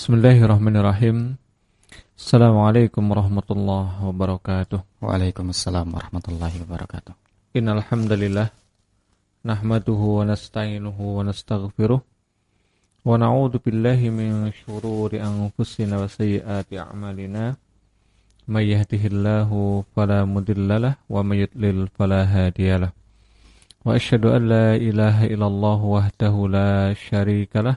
Bismillahirrahmanirrahim. Assalamualaikum warahmatullahi wabarakatuh. Waalaikumsalam warahmatullahi wabarakatuh. Innal hamdalillah nahmaduhu wa nasta'inuhu wa nastaghfiruh wa na'udzu billahi min shururi anfusina wa sayyiati a'malina. May yahdihillahu fala mudhillalah wa may yudlil fala hadiyalah. Wa asyhadu an la ilaha illallah wahdahu la syarikalah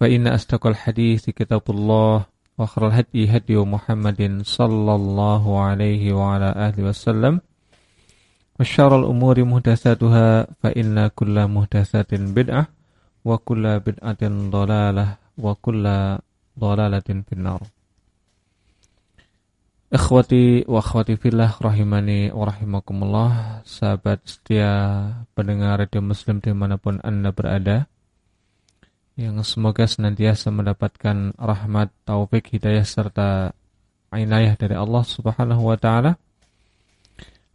فإن أصدق الحديث كتاب الله وخير الهدي هدي محمد صلى الله عليه وعلى آله وسلم وشر الأمور محدثاتها فإن كل محدثات بدعة وكل بدعة ضلالة وكل ضلالة في النار Ikhwati wa akhwati fillah rahimani wa rahimakumullah Sahabat setia pendengar radio muslim dimanapun anda berada yang semoga senantiasa mendapatkan rahmat, taufik, hidayah serta inayah dari Allah Subhanahu wa taala.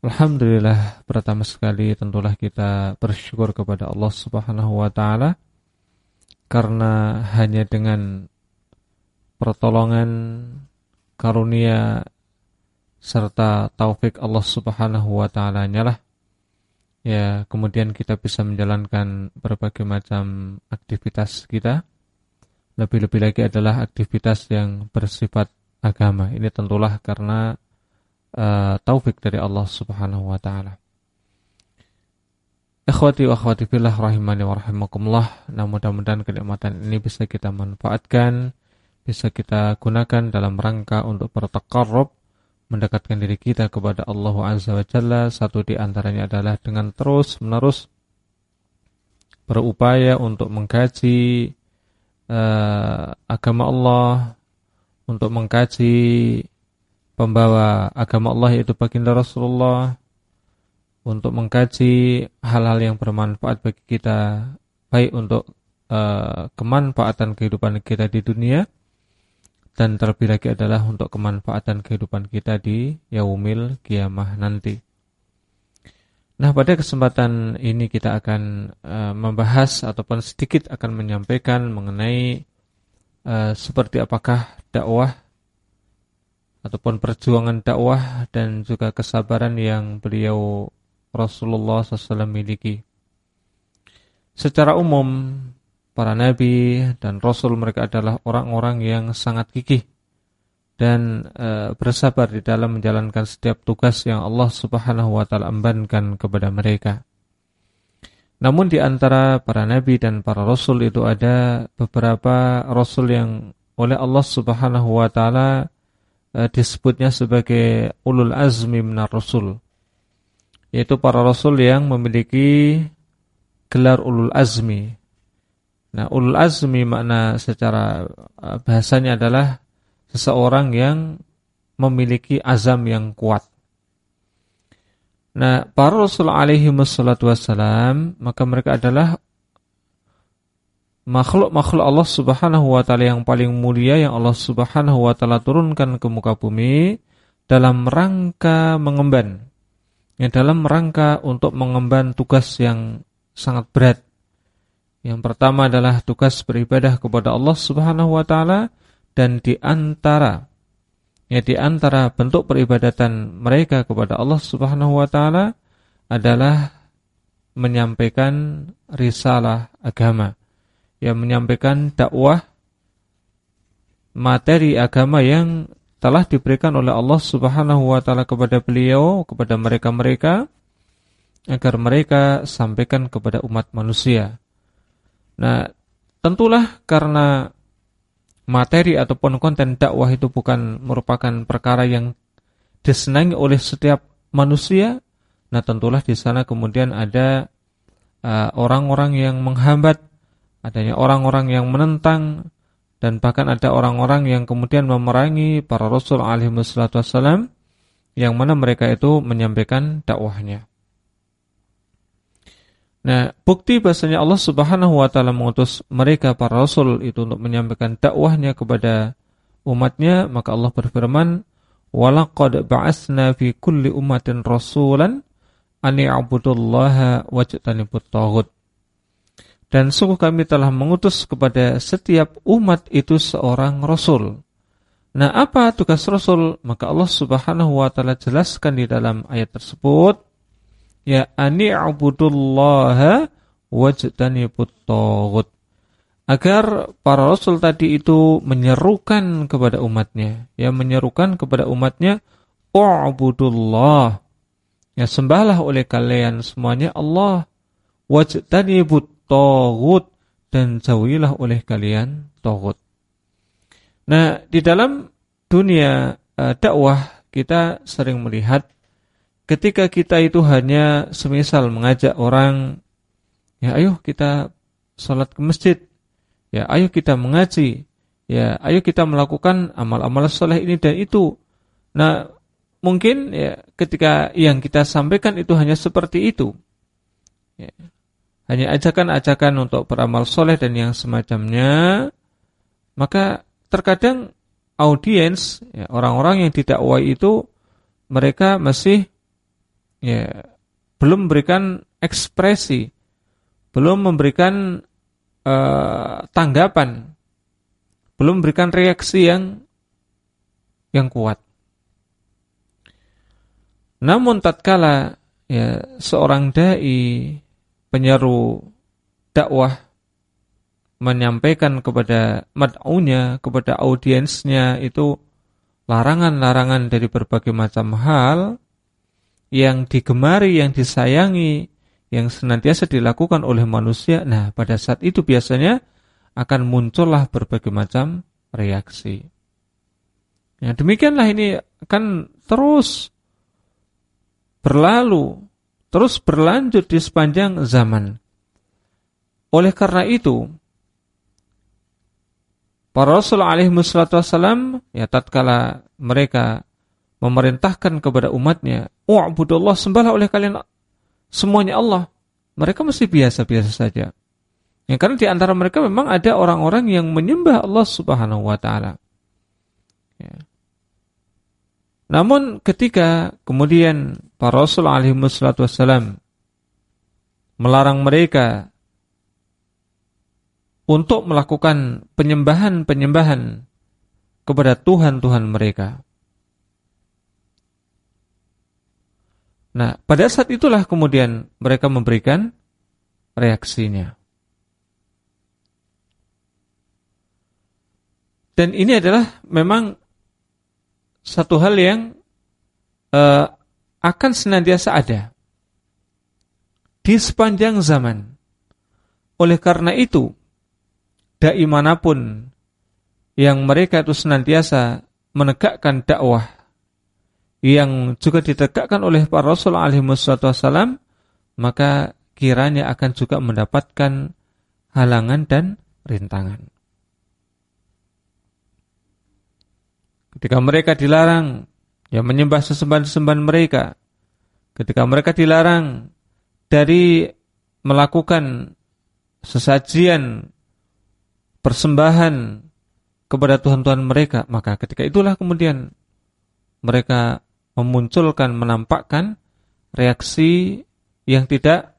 Alhamdulillah pertama sekali tentulah kita bersyukur kepada Allah Subhanahu wa taala karena hanya dengan pertolongan karunia serta taufik Allah Subhanahu wa taala nyalah ya kemudian kita bisa menjalankan berbagai macam aktivitas kita. Lebih-lebih lagi adalah aktivitas yang bersifat agama. Ini tentulah karena uh, taufik dari Allah Subhanahu wa taala. Ikhwati wa akhwati fillah rahimani wa rahimakumullah. Nah, mudah-mudahan kenikmatan ini bisa kita manfaatkan, bisa kita gunakan dalam rangka untuk bertakarrub mendekatkan diri kita kepada Allah Azza wa Jalla satu di antaranya adalah dengan terus menerus berupaya untuk mengkaji uh, agama Allah untuk mengkaji pembawa agama Allah yaitu baginda Rasulullah untuk mengkaji hal-hal yang bermanfaat bagi kita baik untuk uh, kemanfaatan kehidupan kita di dunia dan terlebih lagi adalah untuk kemanfaatan kehidupan kita di yaumil kiamah nanti. Nah, pada kesempatan ini kita akan uh, membahas ataupun sedikit akan menyampaikan mengenai uh, seperti apakah dakwah ataupun perjuangan dakwah dan juga kesabaran yang beliau Rasulullah SAW miliki. Secara umum, para nabi dan rasul mereka adalah orang-orang yang sangat gigih dan e, bersabar di dalam menjalankan setiap tugas yang Allah Subhanahu wa taala embankan kepada mereka. Namun di antara para nabi dan para rasul itu ada beberapa rasul yang oleh Allah Subhanahu wa taala e, disebutnya sebagai ulul azmi minar rasul. Yaitu para rasul yang memiliki gelar ulul azmi Nah, ulul azmi makna secara uh, bahasanya adalah seseorang yang memiliki azam yang kuat. Nah, para Rasul alaihi wassalatu wassalam, maka mereka adalah makhluk-makhluk Allah Subhanahu wa taala yang paling mulia yang Allah Subhanahu wa taala turunkan ke muka bumi dalam rangka mengemban. Ya, dalam rangka untuk mengemban tugas yang sangat berat yang pertama adalah tugas beribadah kepada Allah Subhanahu wa taala dan di antara ya di antara bentuk peribadatan mereka kepada Allah Subhanahu wa taala adalah menyampaikan risalah agama. yang menyampaikan dakwah materi agama yang telah diberikan oleh Allah Subhanahu wa taala kepada beliau, kepada mereka-mereka agar mereka sampaikan kepada umat manusia. Nah, tentulah karena materi ataupun konten dakwah itu bukan merupakan perkara yang disenangi oleh setiap manusia, nah tentulah di sana kemudian ada uh, orang-orang uh, yang menghambat, adanya orang-orang yang menentang dan bahkan ada orang-orang yang kemudian memerangi para rasul alaihi wassalam yang mana mereka itu menyampaikan dakwahnya. Nah, bukti bahasanya Allah Subhanahu wa taala mengutus mereka para rasul itu untuk menyampaikan dakwahnya kepada umatnya, maka Allah berfirman, "Walaqad ba'atsna fi kulli ummatin rasulan an i'budullaha wajtanibut taghut." Dan sungguh kami telah mengutus kepada setiap umat itu seorang rasul. Nah, apa tugas rasul? Maka Allah Subhanahu wa taala jelaskan di dalam ayat tersebut ya ani'budullaha wajtanibut taghut agar para rasul tadi itu menyerukan kepada umatnya. Ya menyerukan kepada umatnya u'budullah. Ya sembahlah oleh kalian semuanya Allah. Wajtanibut taghut dan jauhilah oleh kalian taghut nah di dalam dunia uh, dakwah kita sering melihat ketika kita itu hanya semisal mengajak orang ya ayo kita sholat ke masjid. Ya ayo kita mengaji. Ya ayo kita melakukan amal-amal soleh ini dan itu. Nah mungkin ya ketika yang kita sampaikan itu hanya seperti itu. Ya, hanya ajakan-ajakan untuk beramal soleh dan yang semacamnya maka terkadang audiens ya, orang-orang yang didakwai itu mereka masih ya. Belum memberikan ekspresi, belum memberikan uh, tanggapan, belum memberikan reaksi yang yang kuat. Namun tatkala ya seorang dai penyeru dakwah menyampaikan kepada mad'unya, kepada audiensnya itu larangan-larangan dari berbagai macam hal, yang digemari, yang disayangi, yang senantiasa dilakukan oleh manusia, nah pada saat itu biasanya akan muncullah berbagai macam reaksi. Ya, demikianlah ini akan terus berlalu, terus berlanjut di sepanjang zaman. Oleh karena itu, para Rasul alaihi wassalam ya tatkala mereka memerintahkan kepada umatnya, "Wa'budullah, sembahlah oleh kalian semuanya Allah." Mereka mesti biasa-biasa saja. Ya, karena di antara mereka memang ada orang-orang yang menyembah Allah Subhanahu wa taala. Ya. Namun ketika kemudian para Rasul alaihi wassalam melarang mereka untuk melakukan penyembahan-penyembahan kepada Tuhan-Tuhan mereka. Nah, pada saat itulah kemudian mereka memberikan reaksinya. Dan ini adalah memang satu hal yang uh, akan senantiasa ada di sepanjang zaman. Oleh karena itu, dai mana pun yang mereka itu senantiasa menegakkan dakwah yang juga ditegakkan oleh para Rasul alaihi maka kiranya akan juga mendapatkan halangan dan rintangan. Ketika mereka dilarang ya menyembah sesembahan-sesembahan mereka, ketika mereka dilarang dari melakukan sesajian persembahan kepada Tuhan-Tuhan mereka, maka ketika itulah kemudian mereka memunculkan, menampakkan reaksi yang tidak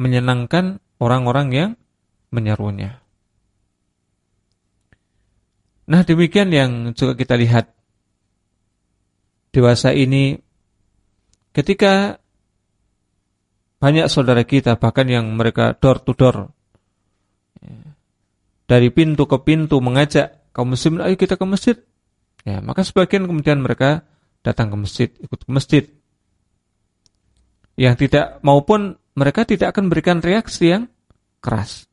menyenangkan orang-orang yang menyerunya. Nah demikian yang juga kita lihat dewasa ini ketika banyak saudara kita bahkan yang mereka door to door dari pintu ke pintu mengajak kaum muslimin ayo kita ke masjid Ya, maka sebagian kemudian mereka datang ke masjid, ikut ke masjid. Yang tidak maupun mereka tidak akan memberikan reaksi yang keras.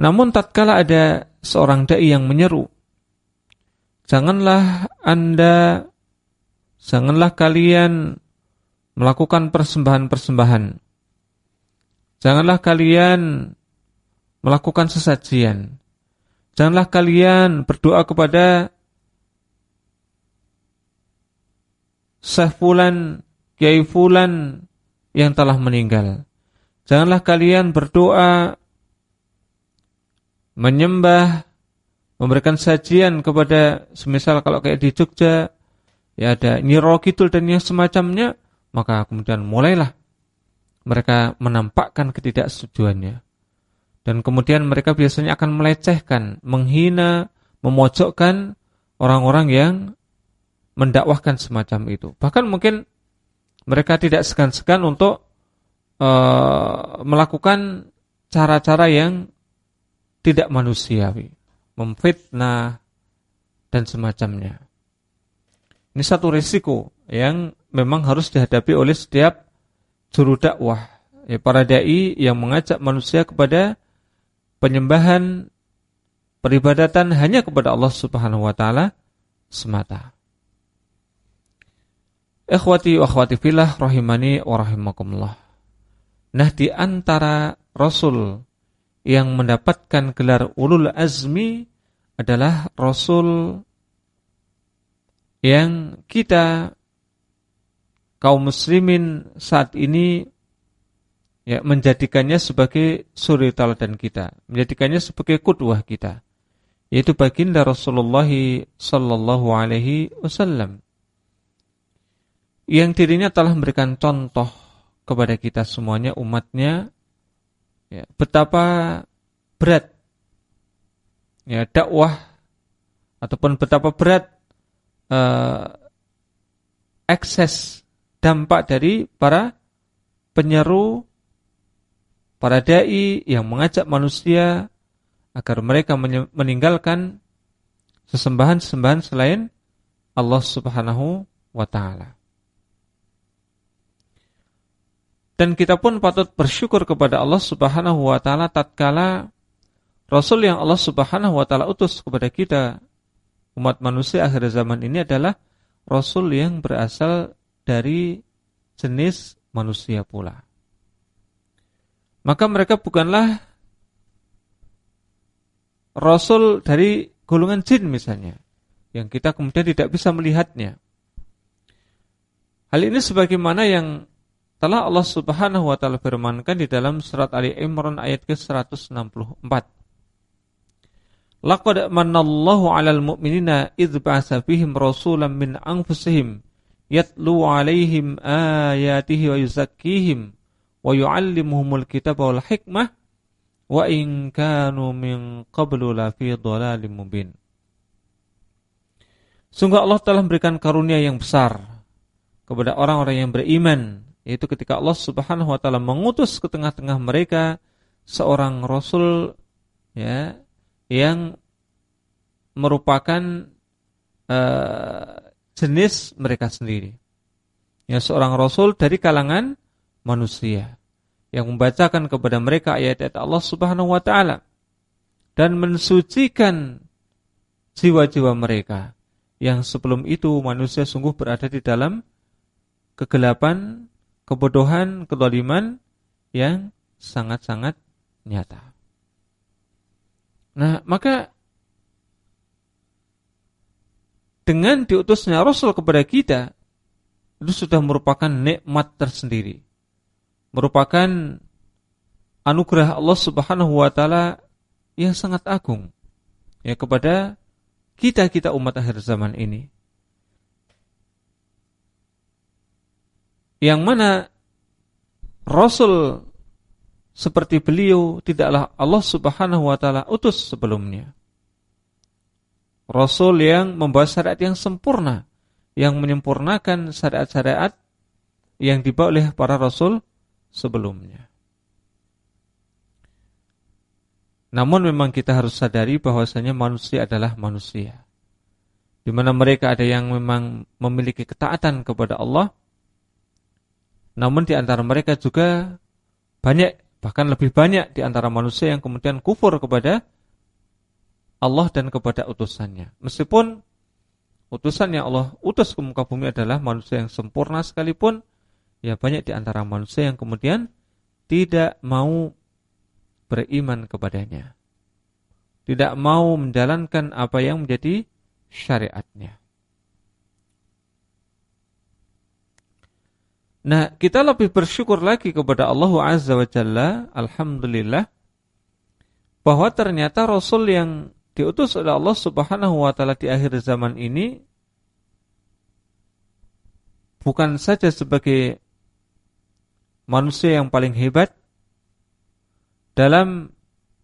Namun tatkala ada seorang dai yang menyeru, janganlah Anda janganlah kalian melakukan persembahan-persembahan. Janganlah kalian melakukan sesajian. Janganlah kalian berdoa kepada Syekh Fulan, Kiai Fulan yang telah meninggal. Janganlah kalian berdoa menyembah memberikan sajian kepada semisal kalau kayak di Jogja ya ada Nyiro Kidul dan yang semacamnya maka kemudian mulailah mereka menampakkan ketidaksetujuannya dan kemudian mereka biasanya akan melecehkan, menghina, memojokkan orang-orang yang mendakwahkan semacam itu. Bahkan mungkin mereka tidak segan-segan untuk uh, melakukan cara-cara yang tidak manusiawi, memfitnah dan semacamnya. Ini satu risiko yang memang harus dihadapi oleh setiap juru dakwah, ya, para dai yang mengajak manusia kepada penyembahan peribadatan hanya kepada Allah Subhanahu wa taala semata. Ikhwati wa akhwati fillah rahimani wa rahimakumullah. Nah, di antara rasul yang mendapatkan gelar ulul azmi adalah rasul yang kita kaum muslimin saat ini ya menjadikannya sebagai suri teladan kita, menjadikannya sebagai kudwah kita, yaitu baginda Rasulullah sallallahu alaihi wasallam. Yang dirinya telah memberikan contoh kepada kita semuanya umatnya ya, betapa berat ya dakwah ataupun betapa berat uh, ekses dampak dari para penyeru para dai yang mengajak manusia agar mereka meninggalkan sesembahan-sesembahan selain Allah Subhanahu wa taala. Dan kita pun patut bersyukur kepada Allah Subhanahu wa taala tatkala rasul yang Allah Subhanahu wa taala utus kepada kita umat manusia akhir zaman ini adalah rasul yang berasal dari jenis manusia pula maka mereka bukanlah rasul dari golongan jin misalnya yang kita kemudian tidak bisa melihatnya. Hal ini sebagaimana yang telah Allah Subhanahu wa taala firmankan di dalam surat Ali Imran ayat ke-164. Laqad manallahu 'alal mu'minina idz ba'atsa fihim rasulan min anfusihim yatlu 'alaihim ayatihi wa yuzakkihim wa yu'allimuhumul kitaba wal hikmah wa in kanu min qablu la fi dhalalim mubin. Sungguh Allah telah memberikan karunia yang besar kepada orang-orang yang beriman, yaitu ketika Allah Subhanahu wa taala mengutus ke tengah-tengah mereka seorang rasul ya yang merupakan uh, jenis mereka sendiri. Ya seorang rasul dari kalangan manusia yang membacakan kepada mereka ayat-ayat Allah Subhanahu wa taala dan mensucikan jiwa-jiwa mereka yang sebelum itu manusia sungguh berada di dalam kegelapan, kebodohan, kedoliman yang sangat-sangat nyata. Nah, maka dengan diutusnya Rasul kepada kita itu sudah merupakan nikmat tersendiri merupakan anugerah Allah Subhanahu wa taala yang sangat agung ya kepada kita-kita umat akhir zaman ini. Yang mana Rasul seperti beliau tidaklah Allah Subhanahu wa taala utus sebelumnya. Rasul yang membawa syariat yang sempurna, yang menyempurnakan syariat-syariat yang dibawa oleh para rasul sebelumnya. Namun memang kita harus sadari bahwasanya manusia adalah manusia. di mana mereka ada yang memang memiliki ketaatan kepada Allah, namun di antara mereka juga banyak, bahkan lebih banyak di antara manusia yang kemudian kufur kepada Allah dan kepada utusannya. Meskipun utusan yang Allah utus ke muka bumi adalah manusia yang sempurna sekalipun, ya banyak di antara manusia yang kemudian tidak mau beriman kepadanya. Tidak mau menjalankan apa yang menjadi syariatnya. Nah, kita lebih bersyukur lagi kepada Allah Azza wa Jalla, Alhamdulillah, bahwa ternyata Rasul yang diutus oleh Allah Subhanahu wa Ta'ala di akhir zaman ini bukan saja sebagai manusia yang paling hebat dalam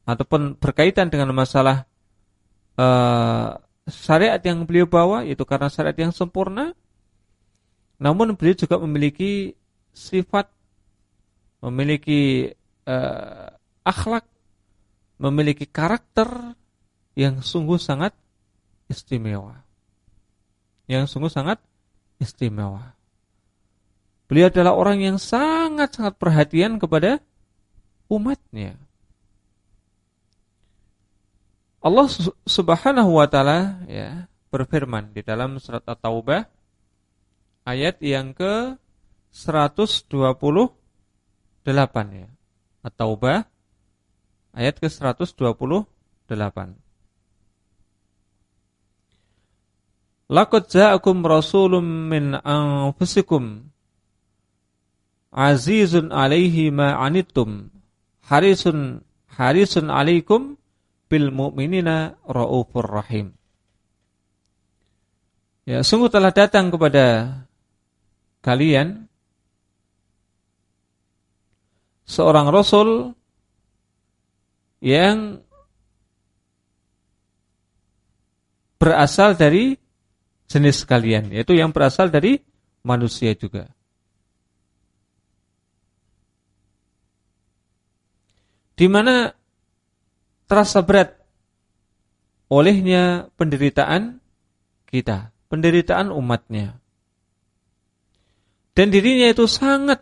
ataupun berkaitan dengan masalah uh, syariat yang beliau bawa itu karena syariat yang sempurna. Namun beliau juga memiliki sifat, memiliki uh, akhlak, memiliki karakter yang sungguh sangat istimewa. Yang sungguh sangat istimewa. Beliau adalah orang yang sangat-sangat perhatian kepada umatnya. Allah Subhanahu wa taala ya berfirman di dalam surat At-Taubah ayat yang ke 128 ya. At-Taubah ayat ke 128. Laqad ja'akum rasulun min anfusikum azizun 'alaihi ma 'anittum harisun harisun 'alaikum bil mu'minina raufur rahim. Ya, sungguh telah datang kepada kalian seorang rasul yang berasal dari jenis kalian, yaitu yang berasal dari manusia juga. Di mana terasa berat olehnya penderitaan kita, penderitaan umatnya. Dan dirinya itu sangat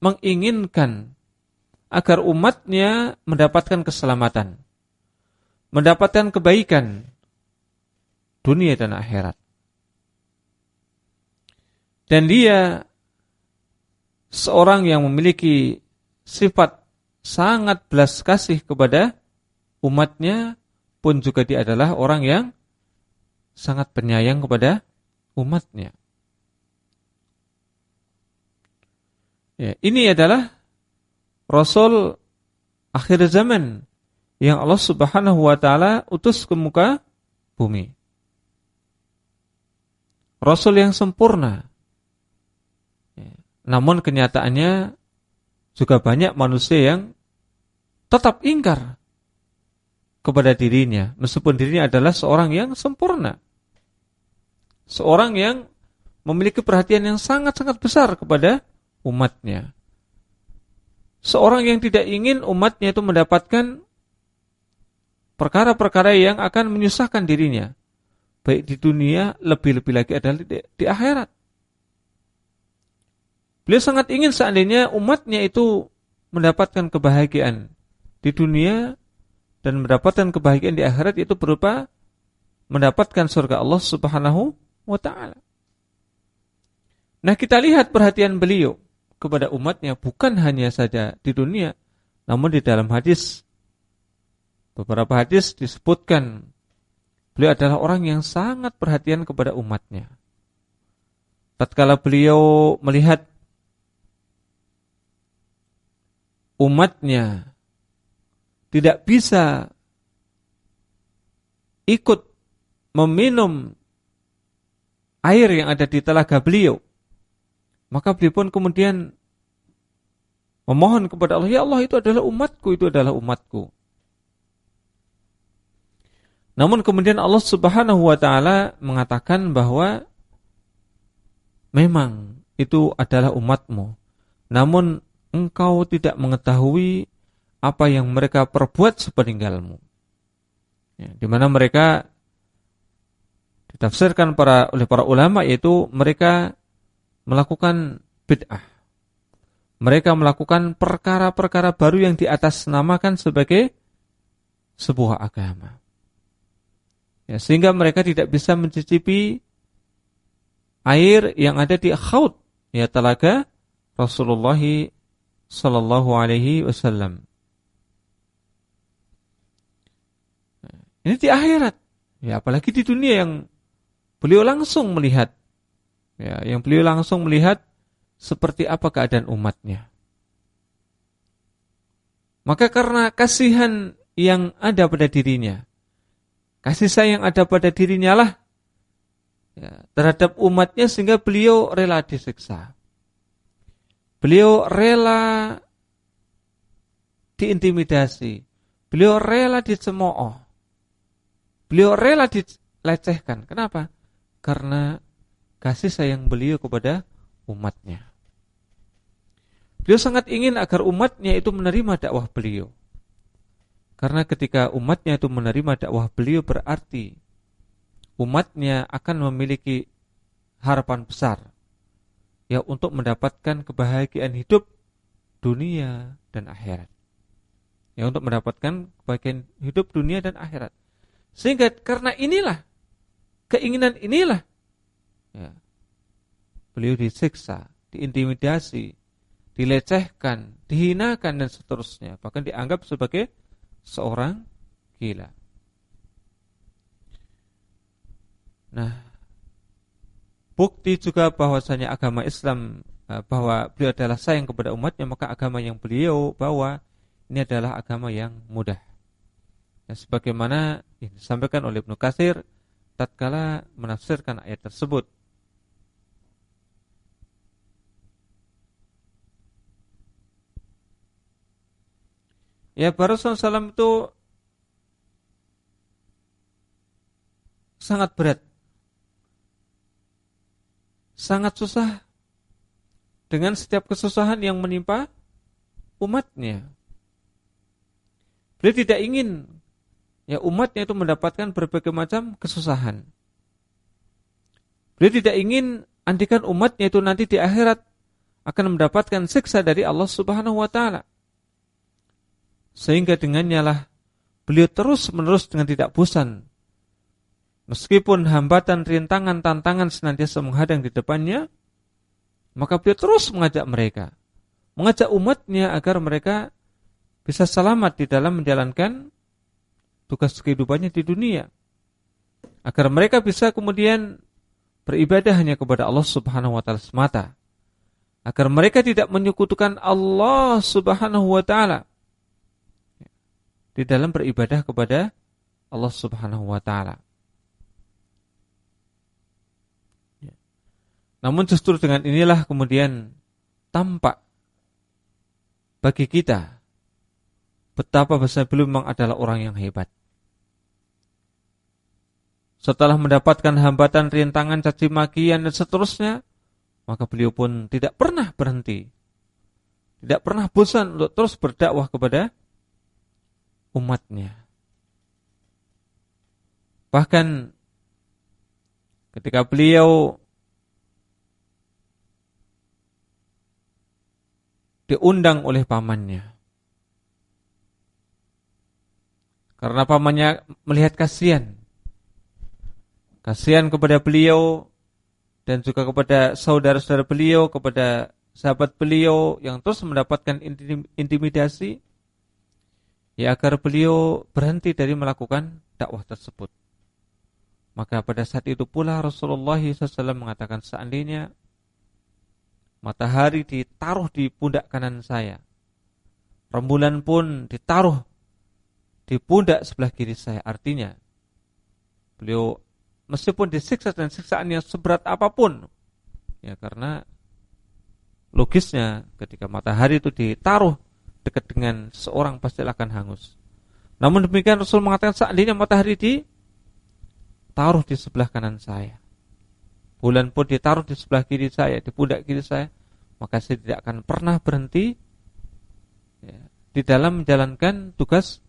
menginginkan agar umatnya mendapatkan keselamatan, mendapatkan kebaikan dunia dan akhirat. Dan dia seorang yang memiliki sifat sangat belas kasih kepada umatnya pun juga dia adalah orang yang sangat penyayang kepada umatnya. Ya, ini adalah Rasul akhir zaman yang Allah Subhanahu wa taala utus ke muka bumi. Rasul yang sempurna. Ya, namun kenyataannya juga banyak manusia yang tetap ingkar kepada dirinya meskipun dirinya adalah seorang yang sempurna. Seorang yang memiliki perhatian yang sangat-sangat besar kepada umatnya. Seorang yang tidak ingin umatnya itu mendapatkan perkara-perkara yang akan menyusahkan dirinya. Baik di dunia, lebih-lebih lagi adalah di, di akhirat. Beliau sangat ingin seandainya umatnya itu mendapatkan kebahagiaan di dunia dan mendapatkan kebahagiaan di akhirat itu berupa mendapatkan surga Allah Subhanahu wa taala. Nah, kita lihat perhatian beliau kepada umatnya bukan hanya saja di dunia, namun di dalam hadis beberapa hadis disebutkan beliau adalah orang yang sangat perhatian kepada umatnya. Tatkala beliau melihat umatnya tidak bisa ikut meminum air yang ada di telaga beliau, maka beliau pun kemudian memohon kepada Allah, ya Allah itu adalah umatku, itu adalah umatku. Namun kemudian Allah Subhanahu wa taala mengatakan bahwa memang itu adalah umatmu. Namun engkau tidak mengetahui apa yang mereka perbuat sepeninggalmu. Ya, di mana mereka ditafsirkan para oleh para ulama yaitu mereka melakukan bid'ah. Mereka melakukan perkara-perkara baru yang di atas namakan sebagai sebuah agama. Ya, sehingga mereka tidak bisa mencicipi air yang ada di khaut, ya telaga Rasulullah sallallahu alaihi wasallam. Ini di akhirat. Ya, apalagi di dunia yang beliau langsung melihat ya, yang beliau langsung melihat seperti apa keadaan umatnya. Maka karena kasihan yang ada pada dirinya, kasih sayang ada pada dirinya lah ya, terhadap umatnya sehingga beliau rela disiksa. Beliau rela diintimidasi. Beliau rela dicemooh. Beliau rela dilecehkan. Kenapa? Karena kasih sayang beliau kepada umatnya. Beliau sangat ingin agar umatnya itu menerima dakwah beliau. Karena ketika umatnya itu menerima dakwah beliau berarti umatnya akan memiliki harapan besar ya untuk mendapatkan kebahagiaan hidup dunia dan akhirat. Ya untuk mendapatkan kebahagiaan hidup dunia dan akhirat. Sehingga karena inilah keinginan inilah ya, beliau disiksa, diintimidasi, dilecehkan, dihinakan dan seterusnya, bahkan dianggap sebagai seorang gila. Nah, bukti juga bahwasanya agama Islam eh, bahwa beliau adalah sayang kepada umatnya maka agama yang beliau bawa ini adalah agama yang mudah. Ya, sebagaimana disampaikan oleh Ibnu Katsir tatkala menafsirkan ayat tersebut. Ya, Rasulullah SAW itu sangat berat sangat susah dengan setiap kesusahan yang menimpa umatnya. Beliau tidak ingin ya umatnya itu mendapatkan berbagai macam kesusahan. Beliau tidak ingin andikan umatnya itu nanti di akhirat akan mendapatkan siksa dari Allah Subhanahu wa taala. Sehingga dengannya lah beliau terus menerus dengan tidak bosan Meskipun hambatan, rintangan, tantangan senantiasa menghadang di depannya, maka beliau terus mengajak mereka. Mengajak umatnya agar mereka bisa selamat di dalam menjalankan tugas kehidupannya di dunia. Agar mereka bisa kemudian beribadah hanya kepada Allah Subhanahu wa taala semata. Agar mereka tidak menyekutukan Allah Subhanahu wa taala di dalam beribadah kepada Allah Subhanahu wa taala. Namun justru dengan inilah kemudian tampak bagi kita betapa besar beliau memang adalah orang yang hebat. Setelah mendapatkan hambatan, rintangan, caci makian dan seterusnya, maka beliau pun tidak pernah berhenti. Tidak pernah bosan untuk terus berdakwah kepada umatnya. Bahkan ketika beliau diundang oleh pamannya. Karena pamannya melihat kasihan. Kasihan kepada beliau dan juga kepada saudara-saudara beliau, kepada sahabat beliau yang terus mendapatkan intimidasi. Ya agar beliau berhenti dari melakukan dakwah tersebut. Maka pada saat itu pula Rasulullah SAW mengatakan seandainya Matahari ditaruh di pundak kanan saya. Rembulan pun ditaruh di pundak sebelah kiri saya. Artinya, beliau meskipun disiksa dan siksaan yang seberat apa pun, ya karena logisnya ketika matahari itu ditaruh dekat dengan seorang pasti akan hangus. Namun demikian Rasul mengatakan seandainya matahari ditaruh di sebelah kanan saya bulan pun ditaruh di sebelah kiri saya, di pundak kiri saya, maka saya tidak akan pernah berhenti ya, di dalam menjalankan tugas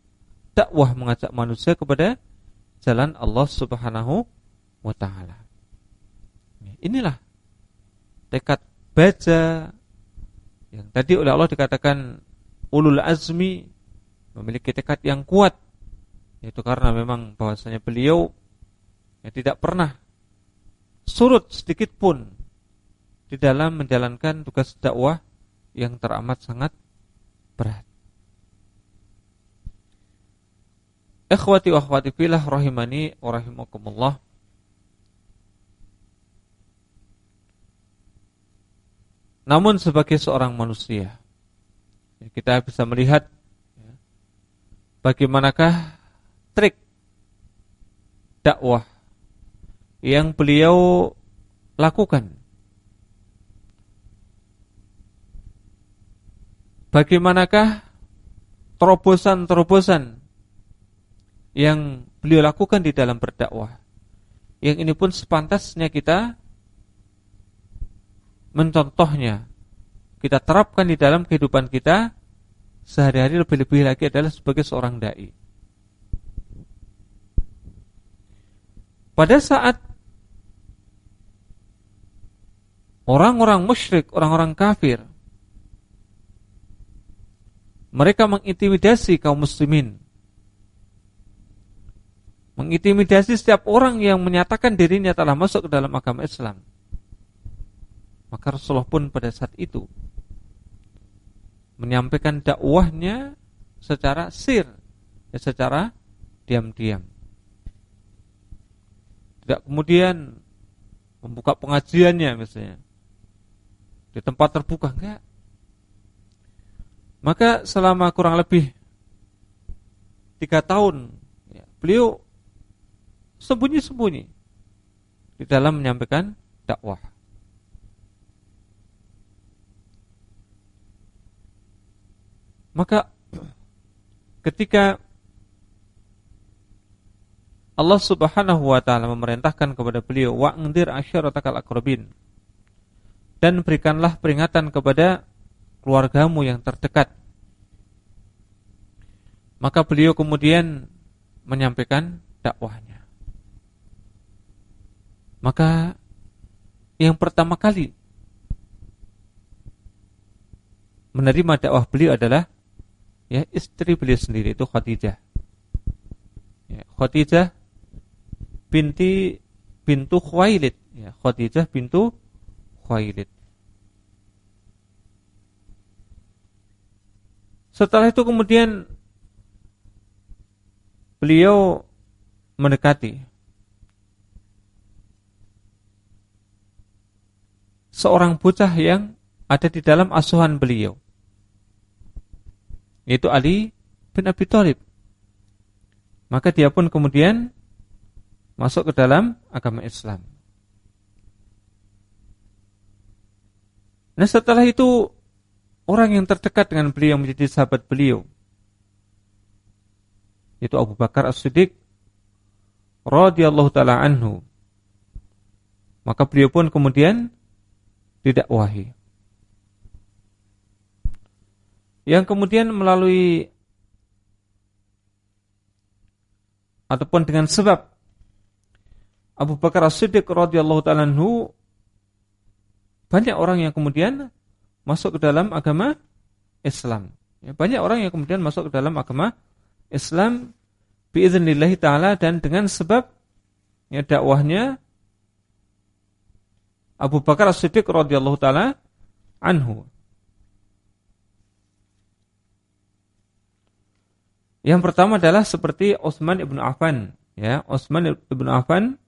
dakwah mengajak manusia kepada jalan Allah Subhanahu wa taala. Inilah tekad baca yang tadi oleh Allah dikatakan ulul azmi memiliki tekad yang kuat yaitu karena memang bahwasanya beliau ya, tidak pernah surut sedikit pun di dalam menjalankan tugas dakwah yang teramat sangat berat. Ikhwati wa akhwati fillah rahimani wa rahimakumullah. Namun sebagai seorang manusia kita bisa melihat ya, bagaimanakah trik dakwah yang beliau lakukan. Bagaimanakah terobosan-terobosan yang beliau lakukan di dalam berdakwah. Yang ini pun sepantasnya kita mencontohnya. Kita terapkan di dalam kehidupan kita sehari-hari lebih-lebih lagi adalah sebagai seorang dai. Pada saat orang-orang musyrik, orang-orang kafir mereka mengintimidasi kaum muslimin mengintimidasi setiap orang yang menyatakan dirinya telah masuk ke dalam agama Islam. Maka Rasulullah pun pada saat itu menyampaikan dakwahnya secara sir, ya secara diam-diam. Tidak kemudian membuka pengajiannya misalnya di tempat terbuka enggak. Maka selama kurang lebih tiga tahun ya, beliau sembunyi-sembunyi di dalam menyampaikan dakwah. Maka ketika Allah Subhanahu wa taala memerintahkan kepada beliau wa'ndir asyaratakal aqrabin dan berikanlah peringatan kepada keluargamu yang terdekat. Maka beliau kemudian menyampaikan dakwahnya. Maka yang pertama kali menerima dakwah beliau adalah ya istri beliau sendiri itu Khadijah. Ya, Khadijah binti bintu Khuwailid, ya, Khadijah bintu Khuwailid. Setelah itu kemudian beliau mendekati seorang bocah yang ada di dalam asuhan beliau. Yaitu Ali bin Abi Thalib. Maka dia pun kemudian masuk ke dalam agama Islam. Nah setelah itu orang yang terdekat dengan beliau menjadi sahabat beliau itu Abu Bakar As-Siddiq radhiyallahu taala anhu. Maka beliau pun kemudian didakwahi. Yang kemudian melalui ataupun dengan sebab Abu Bakar As-Siddiq radhiyallahu taala banyak orang yang kemudian masuk ke dalam agama Islam. Ya, banyak orang yang kemudian masuk ke dalam agama Islam biiznillah taala dan dengan sebab ya dakwahnya Abu Bakar As-Siddiq radhiyallahu taala anhu. Yang pertama adalah seperti Utsman ibn Affan, ya, Utsman ibn Affan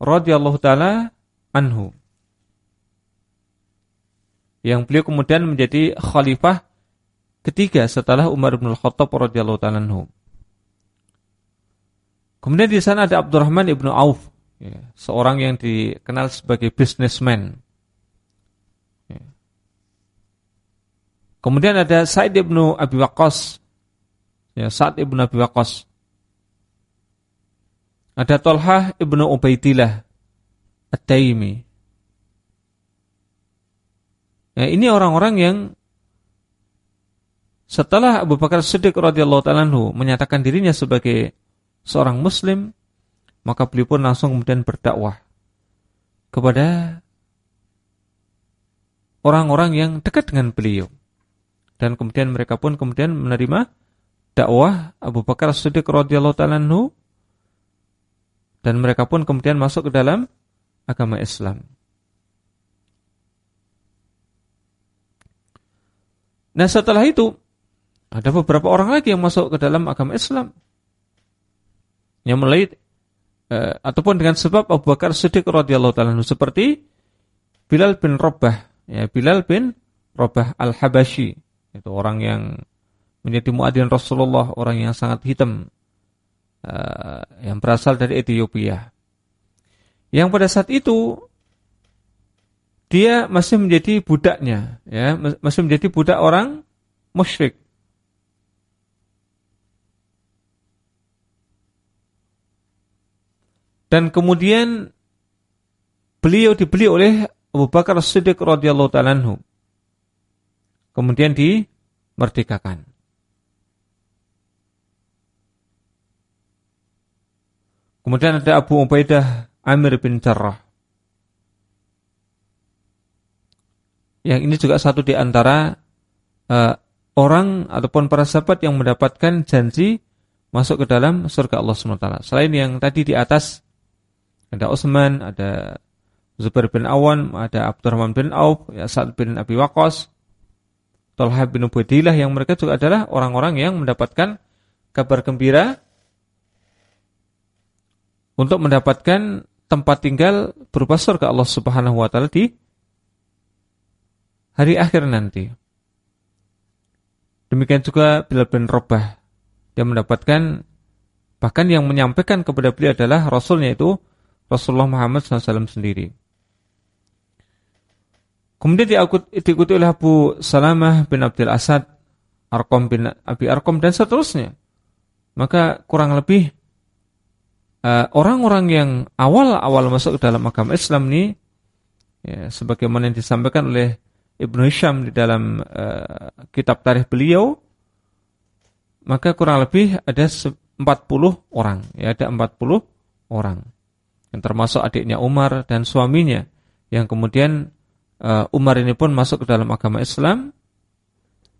radhiyallahu taala anhu. Yang beliau kemudian menjadi khalifah ketiga setelah Umar bin Khattab radhiyallahu taala anhu. Kemudian di sana ada Abdurrahman ibnu Auf ya, seorang yang dikenal sebagai businessman. Ya. Kemudian ada Sa'id ibnu Abi Waqqas. Ya, Sa'id ibnu Abi Waqqas. Ada Tolhah ibnu Ubaidillah At-Taimi. Ya, ini orang-orang yang setelah Abu Bakar Siddiq radhiyallahu taala menyatakan dirinya sebagai seorang muslim, maka beliau pun langsung kemudian berdakwah kepada orang-orang yang dekat dengan beliau. Dan kemudian mereka pun kemudian menerima dakwah Abu Bakar Siddiq radhiyallahu taala dan mereka pun kemudian masuk ke dalam agama Islam. Nah setelah itu ada beberapa orang lagi yang masuk ke dalam agama Islam yang mulai eh, ataupun dengan sebab Abu Bakar Siddiq radhiyallahu taala seperti Bilal bin Rabah ya Bilal bin Rabah Al-Habashi itu orang yang menjadi muadzin Rasulullah orang yang sangat hitam uh, yang berasal dari Ethiopia yang pada saat itu dia masih menjadi budaknya, ya, masih menjadi budak orang musyrik. Dan kemudian beliau dibeli oleh Abu Bakar Siddiq radhiyallahu taala Kemudian dimerdekakan. Kemudian ada Abu Ubaidah Amir bin Jarrah. Yang ini juga satu di antara uh, orang ataupun para sahabat yang mendapatkan janji masuk ke dalam surga Allah SWT. Selain yang tadi di atas, ada Utsman, ada Zubair bin Awan, ada Abdurrahman bin Auf, ya, Sa'ad bin Abi Waqqas, Talha bin Ubaidillah yang mereka juga adalah orang-orang yang mendapatkan kabar gembira untuk mendapatkan tempat tinggal berupa surga Allah Subhanahu wa taala di hari akhir nanti. Demikian juga Bilal bin Robah. Dia mendapatkan bahkan yang menyampaikan kepada beliau adalah Rasulnya itu Rasulullah Muhammad SAW sendiri. Kemudian diikuti oleh Abu Salamah bin Abdul Asad, Arkom bin Abi Arkom dan seterusnya. Maka kurang lebih orang-orang uh, yang awal-awal masuk ke dalam agama Islam ini, ya, sebagaimana yang disampaikan oleh Ibnu Hisham di dalam uh, kitab tarikh beliau maka kurang lebih ada 40 orang. Ya ada 40 orang. Yang termasuk adiknya Umar dan suaminya. Yang kemudian uh, Umar ini pun masuk ke dalam agama Islam.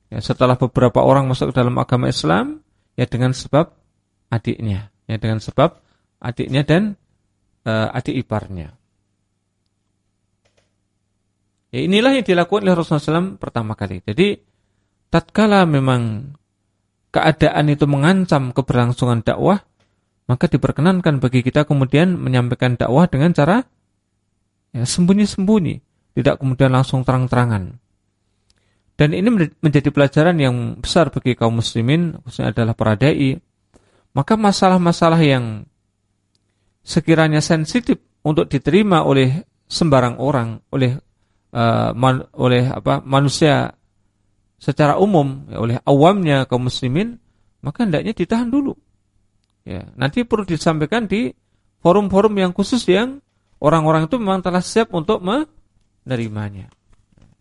Ya setelah beberapa orang masuk ke dalam agama Islam ya dengan sebab adiknya. Ya dengan sebab adiknya dan uh, adik iparnya Ya inilah yang dilakukan oleh Rasulullah SAW pertama kali. Jadi tatkala memang keadaan itu mengancam keberlangsungan dakwah, maka diperkenankan bagi kita kemudian menyampaikan dakwah dengan cara ya, sembunyi-sembunyi, tidak kemudian langsung terang-terangan. Dan ini menjadi pelajaran yang besar bagi kaum muslimin, khususnya adalah para dai. Maka masalah-masalah yang sekiranya sensitif untuk diterima oleh sembarang orang, oleh uh, man, oleh apa manusia secara umum ya, oleh awamnya kaum muslimin maka hendaknya ditahan dulu. Ya nanti perlu disampaikan di forum-forum yang khusus yang orang-orang itu memang telah siap untuk menerimanya.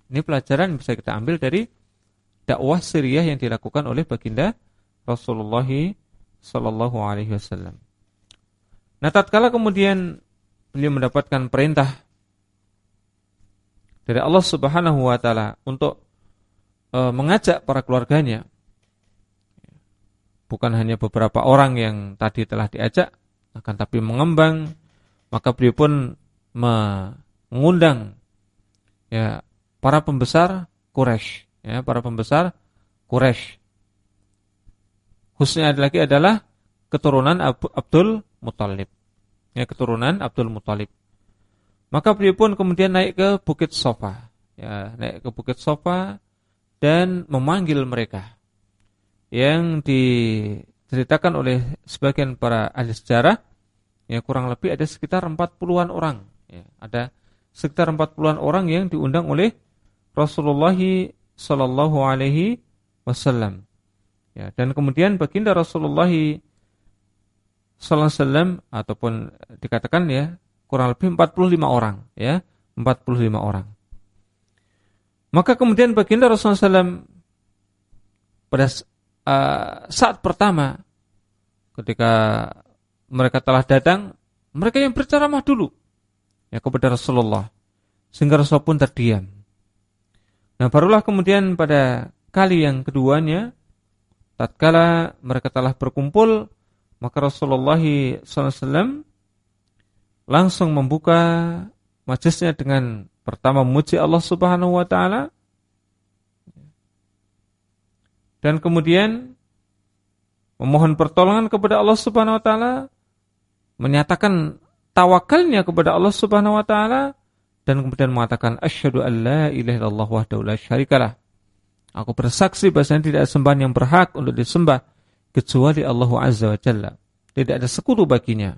Ini pelajaran yang bisa kita ambil dari dakwah Syriah yang dilakukan oleh baginda Rasulullah sallallahu alaihi wasallam nah tatkala kemudian beliau mendapatkan perintah dari Allah Subhanahu wa taala untuk e, mengajak para keluarganya. Bukan hanya beberapa orang yang tadi telah diajak, akan tapi mengembang, maka beliau pun mengundang ya para pembesar Quraisy, ya, para pembesar Quraisy. Khususnya lagi adalah keturunan Abdul Muthalib. Ya, keturunan Abdul Muthalib. Maka beliau pun kemudian naik ke Bukit Sofa. Ya, naik ke Bukit Sofa dan memanggil mereka. Yang diceritakan oleh sebagian para ahli sejarah, ya kurang lebih ada sekitar 40-an orang. Ya, ada sekitar 40-an orang yang diundang oleh Rasulullah sallallahu alaihi wasallam. Ya, dan kemudian baginda Rasulullah sallallahu alaihi wasallam ataupun dikatakan ya kurang lebih 45 orang ya 45 orang maka kemudian baginda Rasulullah SAW pada uh, saat pertama ketika mereka telah datang mereka yang berceramah dulu ya kepada Rasulullah sehingga Rasul pun terdiam. Nah, barulah kemudian pada kali yang keduanya tatkala mereka telah berkumpul maka Rasulullah SAW langsung membuka majlisnya dengan pertama memuji Allah Subhanahu wa taala dan kemudian memohon pertolongan kepada Allah Subhanahu wa taala menyatakan tawakalnya kepada Allah Subhanahu wa taala dan kemudian mengatakan asyhadu an la ilaha illallah wahdahu la syarikalah. Aku bersaksi bahwasanya tidak sembahan yang berhak untuk disembah kecuali Allah Azza wa Jalla. Tidak ada sekutu baginya.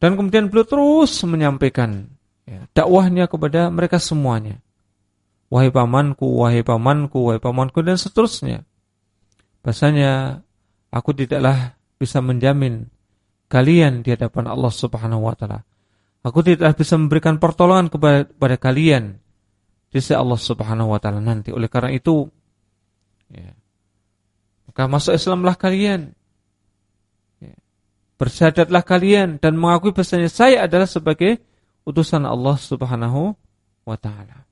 Dan kemudian beliau terus menyampaikan ya, dakwahnya kepada mereka semuanya. Wahai pamanku, wahai pamanku, wahai pamanku dan seterusnya. Bahasanya aku tidaklah bisa menjamin kalian di hadapan Allah Subhanahu wa taala Aku tidak bisa memberikan pertolongan kepada, kepada kalian di sisi Allah Subhanahu wa taala nanti. Oleh karena itu ya, maka masuk Islamlah kalian. Ya, bersyahadatlah kalian dan mengakui bahasanya saya adalah sebagai utusan Allah Subhanahu wa taala.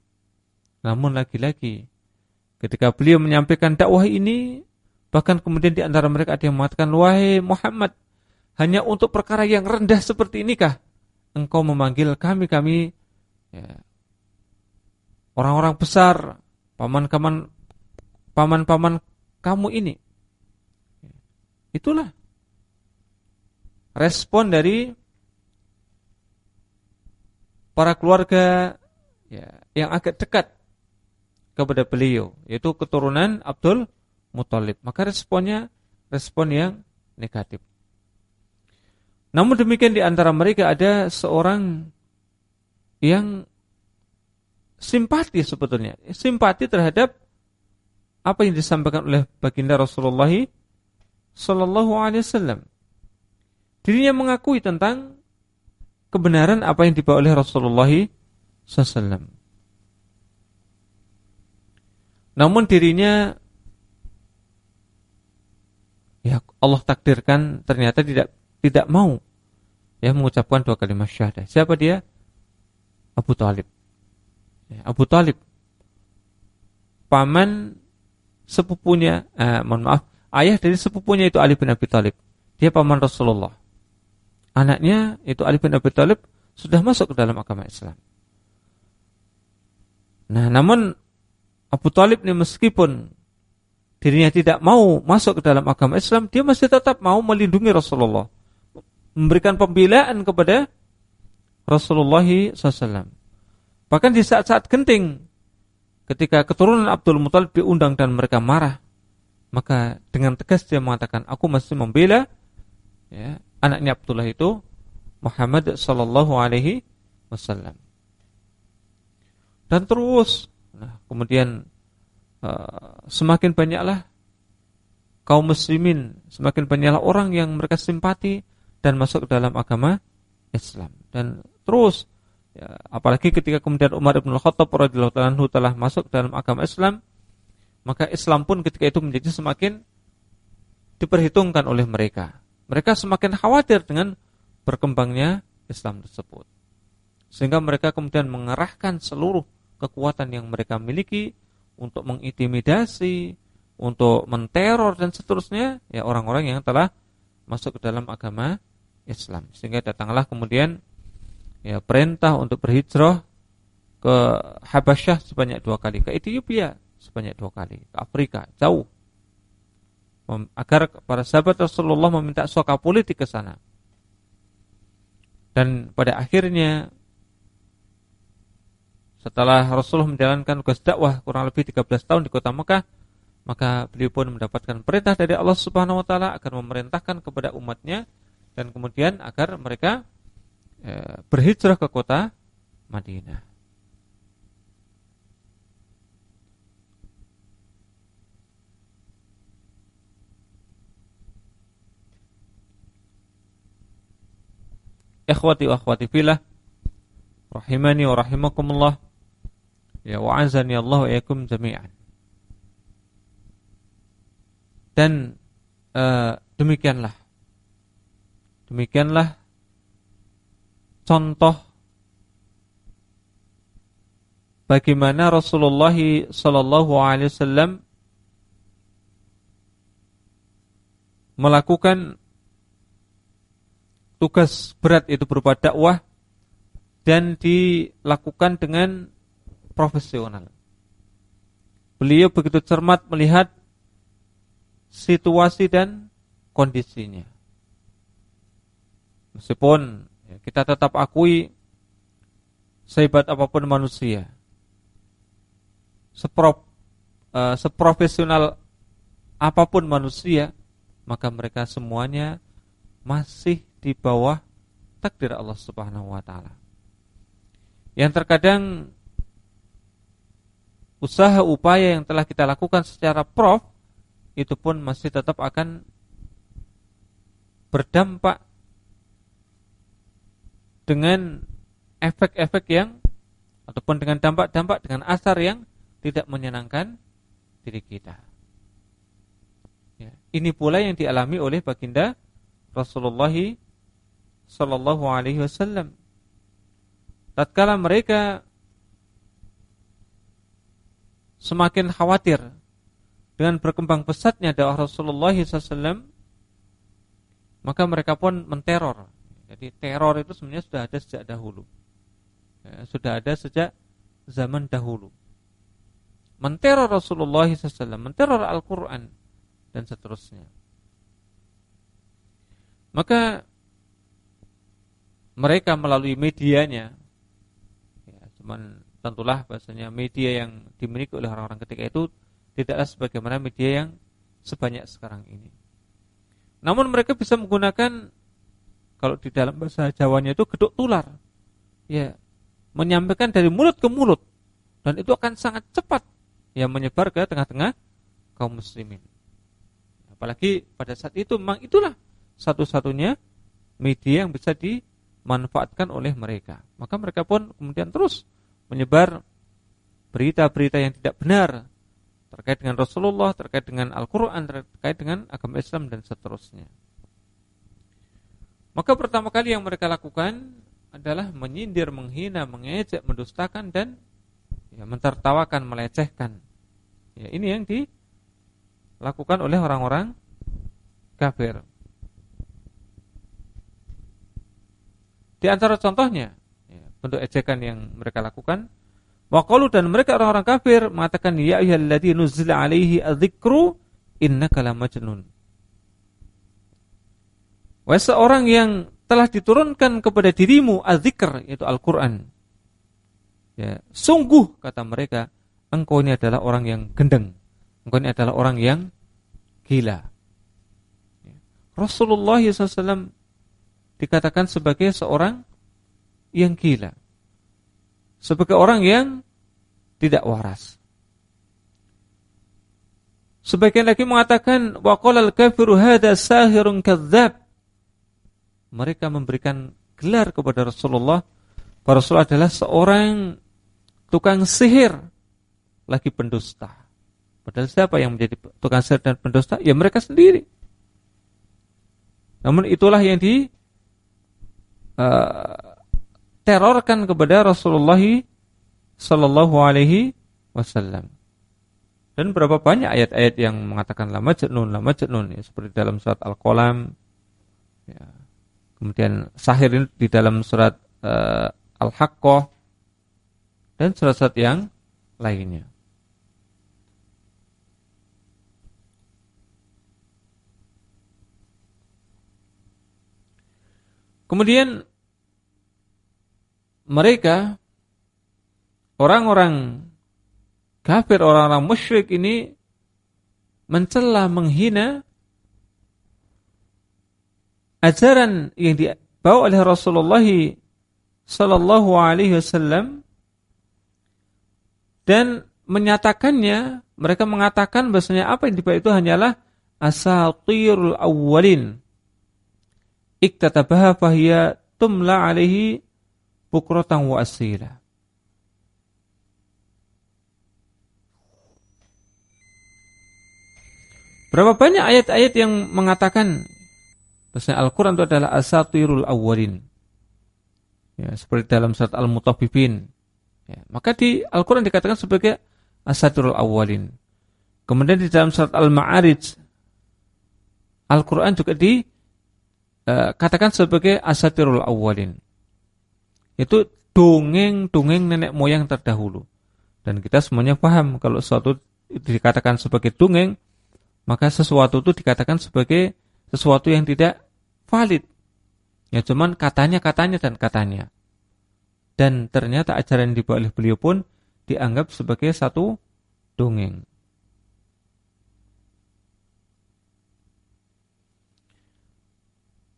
Namun lagi-lagi ketika beliau menyampaikan dakwah ini bahkan kemudian di antara mereka ada yang mengatakan wahai Muhammad hanya untuk perkara yang rendah seperti inikah engkau memanggil kami-kami ya, orang-orang besar, paman-paman paman-paman kamu ini. Itulah respon dari para keluarga ya, yang agak dekat kepada beliau, yaitu keturunan Abdul Muthalib. Maka responnya respon yang negatif. Namun demikian di antara mereka ada seorang yang simpati sebetulnya, simpati terhadap apa yang disampaikan oleh baginda Rasulullah Sallallahu Alaihi Wasallam. Dirinya mengakui tentang kebenaran apa yang dibawa oleh Rasulullah Sallam. Namun dirinya ya Allah takdirkan ternyata tidak tidak mau ya mengucapkan dua kalimat syahadat. Siapa dia? Abu Talib. Ya, Abu Talib paman sepupunya, eh, mohon maaf, ayah dari sepupunya itu Ali bin Abi Talib. Dia paman Rasulullah. Anaknya itu Ali bin Abi Talib sudah masuk ke dalam agama Islam. Nah, namun Abu Talib ini meskipun dirinya tidak mau masuk ke dalam agama Islam, dia masih tetap mau melindungi Rasulullah memberikan pembelaan kepada Rasulullah SAW. Bahkan di saat-saat genting, ketika keturunan Abdul Muthalib diundang dan mereka marah, maka dengan tegas dia mengatakan, aku masih membela ya, anaknya Abdullah itu Muhammad Sallallahu Alaihi Wasallam. Dan terus, nah, kemudian uh, semakin banyaklah kaum muslimin, semakin banyaklah orang yang mereka simpati dan masuk ke dalam agama Islam. Dan terus ya, apalagi ketika kemudian Umar bin Khattab radhiyallahu anhu telah masuk dalam agama Islam, maka Islam pun ketika itu menjadi semakin diperhitungkan oleh mereka. Mereka semakin khawatir dengan berkembangnya Islam tersebut. Sehingga mereka kemudian mengerahkan seluruh kekuatan yang mereka miliki untuk mengintimidasi, untuk menteror dan seterusnya ya orang-orang yang telah masuk ke dalam agama Islam. Sehingga datanglah kemudian ya perintah untuk berhijrah ke Habasyah sebanyak dua kali, ke Ethiopia sebanyak dua kali, ke Afrika jauh, agar para sahabat Rasulullah meminta suaka politik ke sana. Dan pada akhirnya setelah Rasulullah menjalankan tugas dakwah kurang lebih 13 tahun di kota Mekah, maka beliau pun mendapatkan perintah dari Allah Subhanahu wa taala agar memerintahkan kepada umatnya dan kemudian agar mereka e, berhijrah ke kota Madinah. Ikhwati wa akhwati fillah rahimani wa rahimakumullah ya wa azani Allah wa yakum jami'an. Dan e, demikianlah Demikianlah contoh bagaimana Rasulullah sallallahu alaihi wasallam melakukan tugas berat itu berupa dakwah dan dilakukan dengan profesional. Beliau begitu cermat melihat situasi dan kondisinya. Meskipun ya, kita tetap akui sehebat apa pun manusia, seprof, uh, seprofesional apa pun manusia, maka mereka semuanya masih di bawah takdir Allah Subhanahu wa taala. Yang terkadang usaha upaya yang telah kita lakukan secara prof itu pun masih tetap akan berdampak dengan efek-efek yang ataupun dengan dampak-dampak dengan asar yang tidak menyenangkan diri kita. Ya, ini pula yang dialami oleh baginda Rasulullah Sallallahu Alaihi Wasallam. Tatkala mereka semakin khawatir dengan berkembang pesatnya dakwah Rasulullah SAW, maka mereka pun menteror jadi teror itu sebenarnya sudah ada sejak dahulu. Ya, sudah ada sejak zaman dahulu. Menteror Rasulullah SAW, menteror Al-Quran, dan seterusnya. Maka mereka melalui medianya, ya, cuman tentulah bahasanya media yang dimiliki oleh orang-orang ketika itu tidaklah sebagaimana media yang sebanyak sekarang ini. Namun mereka bisa menggunakan kalau di dalam bahasa Jawanya itu geduk tular. Ya, menyampaikan dari mulut ke mulut dan itu akan sangat cepat ya menyebar ke tengah-tengah kaum muslimin. Apalagi pada saat itu memang itulah satu-satunya media yang bisa dimanfaatkan oleh mereka. Maka mereka pun kemudian terus menyebar berita-berita yang tidak benar terkait dengan Rasulullah, terkait dengan Al-Qur'an, terkait dengan agama Islam dan seterusnya. Maka pertama kali yang mereka lakukan adalah menyindir, menghina, mengejek, mendustakan dan ya, mentertawakan, melecehkan. Ya, ini yang dilakukan oleh orang-orang kafir. Di antara contohnya ya, bentuk ejekan yang mereka lakukan, waqalu dan mereka orang-orang kafir mengatakan ya ayyuhalladzina nuzila alaihi adzikru innaka lamajnun. Wahai seorang yang telah diturunkan kepada dirimu al-zikr yaitu Al-Qur'an. Ya, sungguh kata mereka, engkau ini adalah orang yang gendeng. Engkau ini adalah orang yang gila. Ya. Rasulullah SAW dikatakan sebagai seorang yang gila. Sebagai orang yang tidak waras. Sebagian lagi mengatakan waqala al-kafiru hadza sahirun kadzdzab mereka memberikan gelar kepada Rasulullah bahwa Rasul adalah seorang tukang sihir lagi pendusta. Padahal siapa yang menjadi tukang sihir dan pendusta? Ya mereka sendiri. Namun itulah yang di uh, terorkan kepada Rasulullah sallallahu alaihi wasallam. Dan berapa banyak ayat-ayat yang mengatakan lama jennun, lama jennun ya, seperti dalam surat Al-Qalam ya, Kemudian sahir di dalam surat uh, Al-Haqqah dan surat-surat yang lainnya. Kemudian mereka orang-orang kafir, orang-orang musyrik ini mencela, menghina ajaran yang dibawa oleh Rasulullah sallallahu alaihi wasallam dan menyatakannya mereka mengatakan bahasanya apa yang dibawa itu hanyalah asatirul awwalin iktatabaha fahiya tumla alaihi bukratan wa asila Berapa banyak ayat-ayat yang mengatakan Bahasanya Al-Quran itu adalah asatirul awwalin. Ya, seperti dalam surat Al-Mutaffifin. Ya, maka di Al-Qur'an dikatakan sebagai asatirul awalin. Kemudian di dalam surat Al-Ma'arij Al-Qur'an juga dikatakan uh, sebagai asatirul awalin. Itu dongeng-dongeng nenek moyang terdahulu. Dan kita semuanya paham kalau sesuatu dikatakan sebagai dongeng, maka sesuatu itu dikatakan sebagai sesuatu yang tidak valid. Ya cuman katanya-katanya dan katanya. Dan ternyata ajaran yang dibawa oleh beliau pun dianggap sebagai satu dongeng.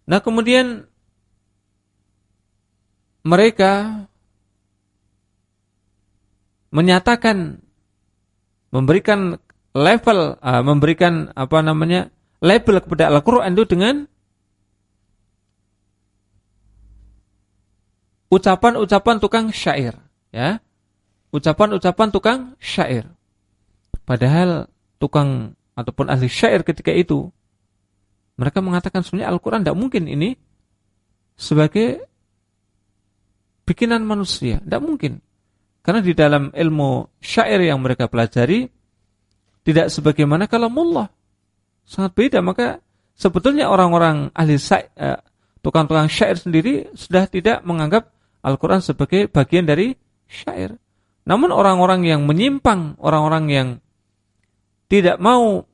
Nah kemudian mereka menyatakan memberikan level uh, memberikan apa namanya label kepada Al-Qur'an itu dengan ucapan-ucapan tukang syair, ya. Ucapan-ucapan tukang syair. Padahal tukang ataupun ahli syair ketika itu mereka mengatakan sebenarnya Al-Qur'an tidak mungkin ini sebagai bikinan manusia, tidak mungkin. Karena di dalam ilmu syair yang mereka pelajari tidak sebagaimana kalamullah. Sangat beda, maka sebetulnya orang-orang ahli syair, eh, tukang-tukang syair sendiri sudah tidak menganggap Al-Quran sebagai bagian dari syair. Namun orang-orang yang menyimpang, orang-orang yang tidak mau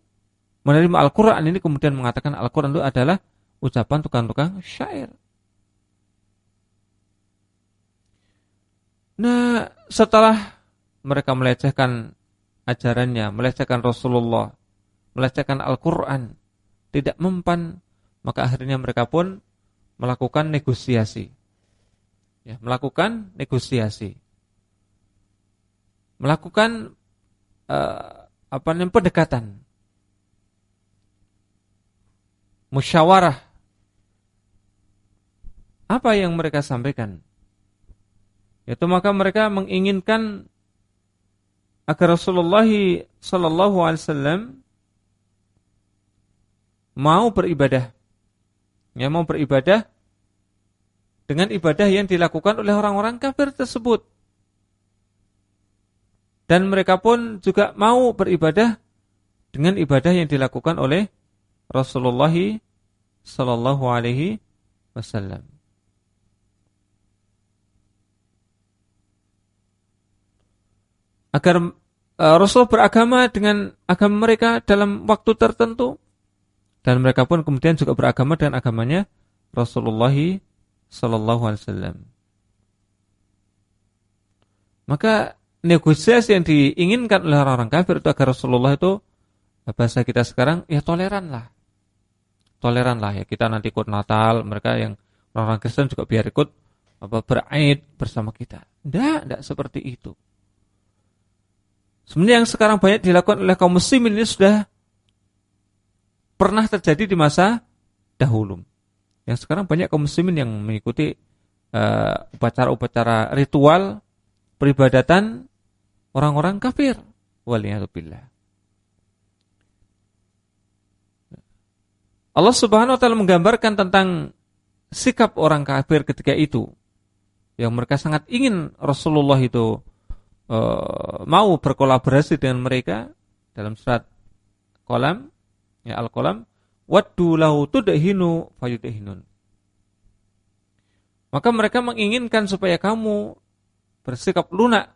menerima Al-Quran. Ini kemudian mengatakan Al-Quran itu adalah ucapan tukang-tukang syair. Nah, setelah mereka melecehkan ajarannya, melecehkan Rasulullah, melecehkan Al-Quran, tidak mempan, maka akhirnya mereka pun melakukan negosiasi. Ya, melakukan negosiasi, melakukan uh, apa namanya pendekatan, musyawarah. Apa yang mereka sampaikan? Yaitu maka mereka menginginkan agar Rasulullah Sallallahu Alaihi Wasallam mau beribadah, ya mau beribadah dengan ibadah yang dilakukan oleh orang-orang kafir tersebut. Dan mereka pun juga mau beribadah dengan ibadah yang dilakukan oleh Rasulullah sallallahu alaihi wasallam. Agar uh, Rasul beragama dengan agama mereka dalam waktu tertentu dan mereka pun kemudian juga beragama dengan agamanya Rasulullah Sallallahu Alaihi Wasallam. Maka negosiasi yang diinginkan oleh orang-orang kafir itu agar Rasulullah itu bahasa kita sekarang ya toleran lah, toleran lah ya kita nanti ikut Natal mereka yang orang-orang Kristen juga biar ikut apa beraid bersama kita. Tidak, tidak seperti itu. Sebenarnya yang sekarang banyak dilakukan oleh kaum muslimin ini sudah pernah terjadi di masa dahulu. Yang sekarang banyak kaum muslimin yang mengikuti eh, upacara-upacara uh, ritual peribadatan orang-orang kafir. Waliyahzubillah. Allah Subhanahu wa taala menggambarkan tentang sikap orang kafir ketika itu yang mereka sangat ingin Rasulullah itu uh, mau berkolaborasi dengan mereka dalam surat Qalam ya Al-Qalam waddu lau tudhinu fayudhinun. Maka mereka menginginkan supaya kamu bersikap lunak,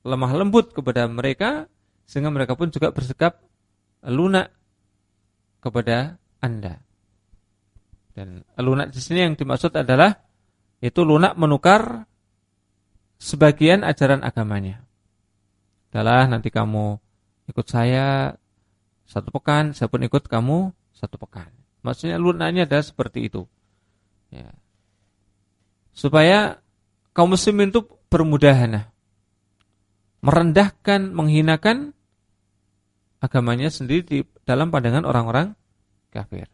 lemah lembut kepada mereka sehingga mereka pun juga bersikap lunak kepada Anda. Dan lunak di sini yang dimaksud adalah itu lunak menukar sebagian ajaran agamanya. Adalah nanti kamu ikut saya satu pekan, saya pun ikut kamu satu pekan. Maksudnya lunaknya adalah seperti itu. Ya. Supaya kaum muslimin itu bermudahanah. Merendahkan, menghinakan agamanya sendiri di dalam pandangan orang-orang kafir.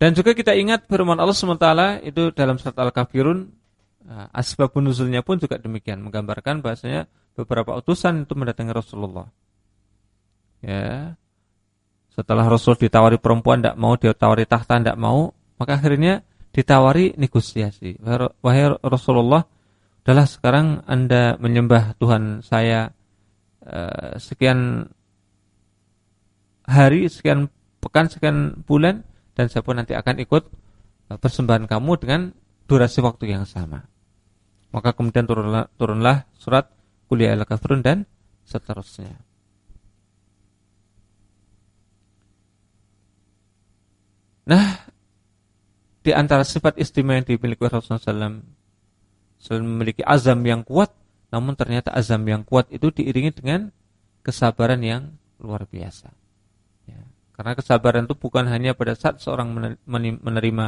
Dan juga kita ingat firman Allah SWT itu dalam surat Al-Kafirun asbabun nuzulnya pun juga demikian menggambarkan bahasanya beberapa utusan itu mendatangi Rasulullah. Ya. Setelah Rasul ditawari perempuan tidak mau, dia tawari tahta tidak mau, maka akhirnya ditawari negosiasi. Wahai Rasulullah, adalah sekarang Anda menyembah Tuhan saya uh, sekian hari, sekian pekan, sekian bulan dan saya pun nanti akan ikut uh, persembahan kamu dengan durasi waktu yang sama. Maka kemudian turunlah, turunlah surat kuliah al-kafirun dan seterusnya. Nah, di antara sifat istimewa yang dimiliki Rasulullah SAW memiliki azam yang kuat, namun ternyata azam yang kuat itu diiringi dengan kesabaran yang luar biasa. Ya. Karena kesabaran itu bukan hanya pada saat seorang menerima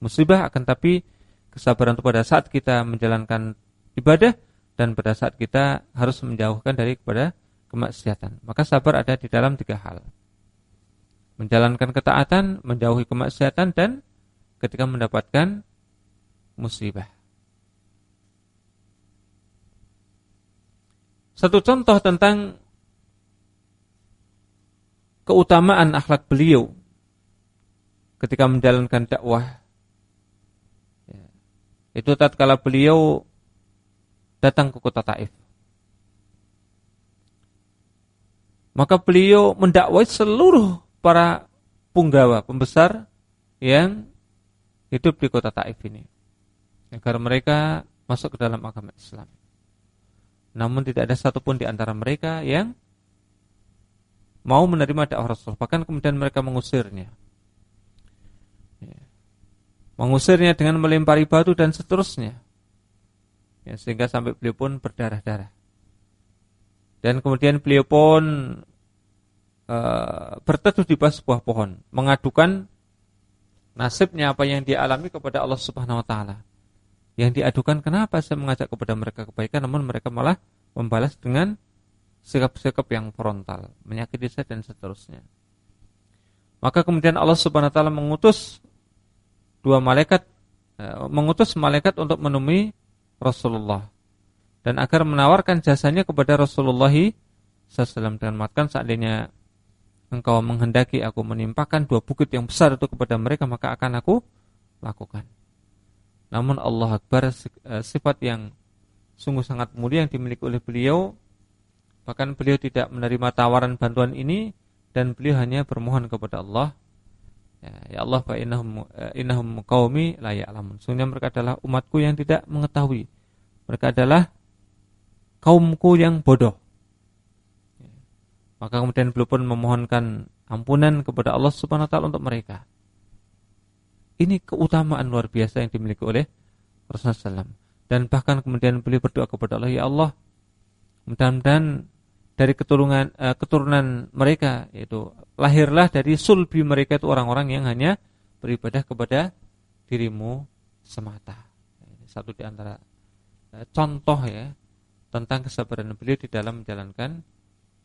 musibah, akan tapi kesabaran itu pada saat kita menjalankan ibadah dan pada saat kita harus menjauhkan dari kepada kemaksiatan. Maka sabar ada di dalam tiga hal. Menjalankan ketaatan, menjauhi kemaksiatan dan ketika mendapatkan musibah. Satu contoh tentang keutamaan akhlak beliau ketika menjalankan dakwah. Ya. Itu tatkala beliau datang ke kota Taif. Maka beliau mendakwai seluruh para punggawa, pembesar yang hidup di kota Taif ini agar mereka masuk ke dalam agama Islam. Namun tidak ada satupun di antara mereka yang mau menerima dakwah Rasul. Bahkan kemudian mereka mengusirnya. Ya. Mengusirnya dengan melempari batu dan seterusnya. Ya, sehingga sampai beliau pun berdarah-darah. Dan kemudian beliau pun uh, berteduh di bawah sebuah pohon, mengadukan nasibnya apa yang dia alami kepada Allah Subhanahu wa taala. Yang diadukan kenapa saya mengajak kepada mereka kebaikan namun mereka malah membalas dengan sikap-sikap yang frontal, menyakiti saya dan seterusnya. Maka kemudian Allah Subhanahu wa taala mengutus dua malaikat eh, mengutus malaikat untuk menemui Rasulullah dan agar menawarkan jasanya kepada Rasulullah SAW dengan mengatakan seandainya engkau menghendaki aku menimpakan dua bukit yang besar itu kepada mereka maka akan aku lakukan. Namun Allah Akbar eh, sifat yang sungguh sangat mulia yang dimiliki oleh beliau bahkan beliau tidak menerima tawaran bantuan ini dan beliau hanya bermohon kepada Allah ya, ya Allah fa innahum eh, innahum qaumi la ya'lamun. Sungguh mereka adalah umatku yang tidak mengetahui. Mereka adalah kaumku yang bodoh. Maka kemudian beliau pun memohonkan ampunan kepada Allah Subhanahu wa taala untuk mereka. Ini keutamaan luar biasa yang dimiliki oleh Rasulullah SAW. Dan bahkan kemudian beliau berdoa kepada Allah, ya Allah, mudah-mudahan dari keturunan uh, keturunan mereka yaitu lahirlah dari sulbi mereka itu orang-orang yang hanya beribadah kepada dirimu semata. Ini satu di antara uh, contoh ya tentang kesabaran beliau di dalam menjalankan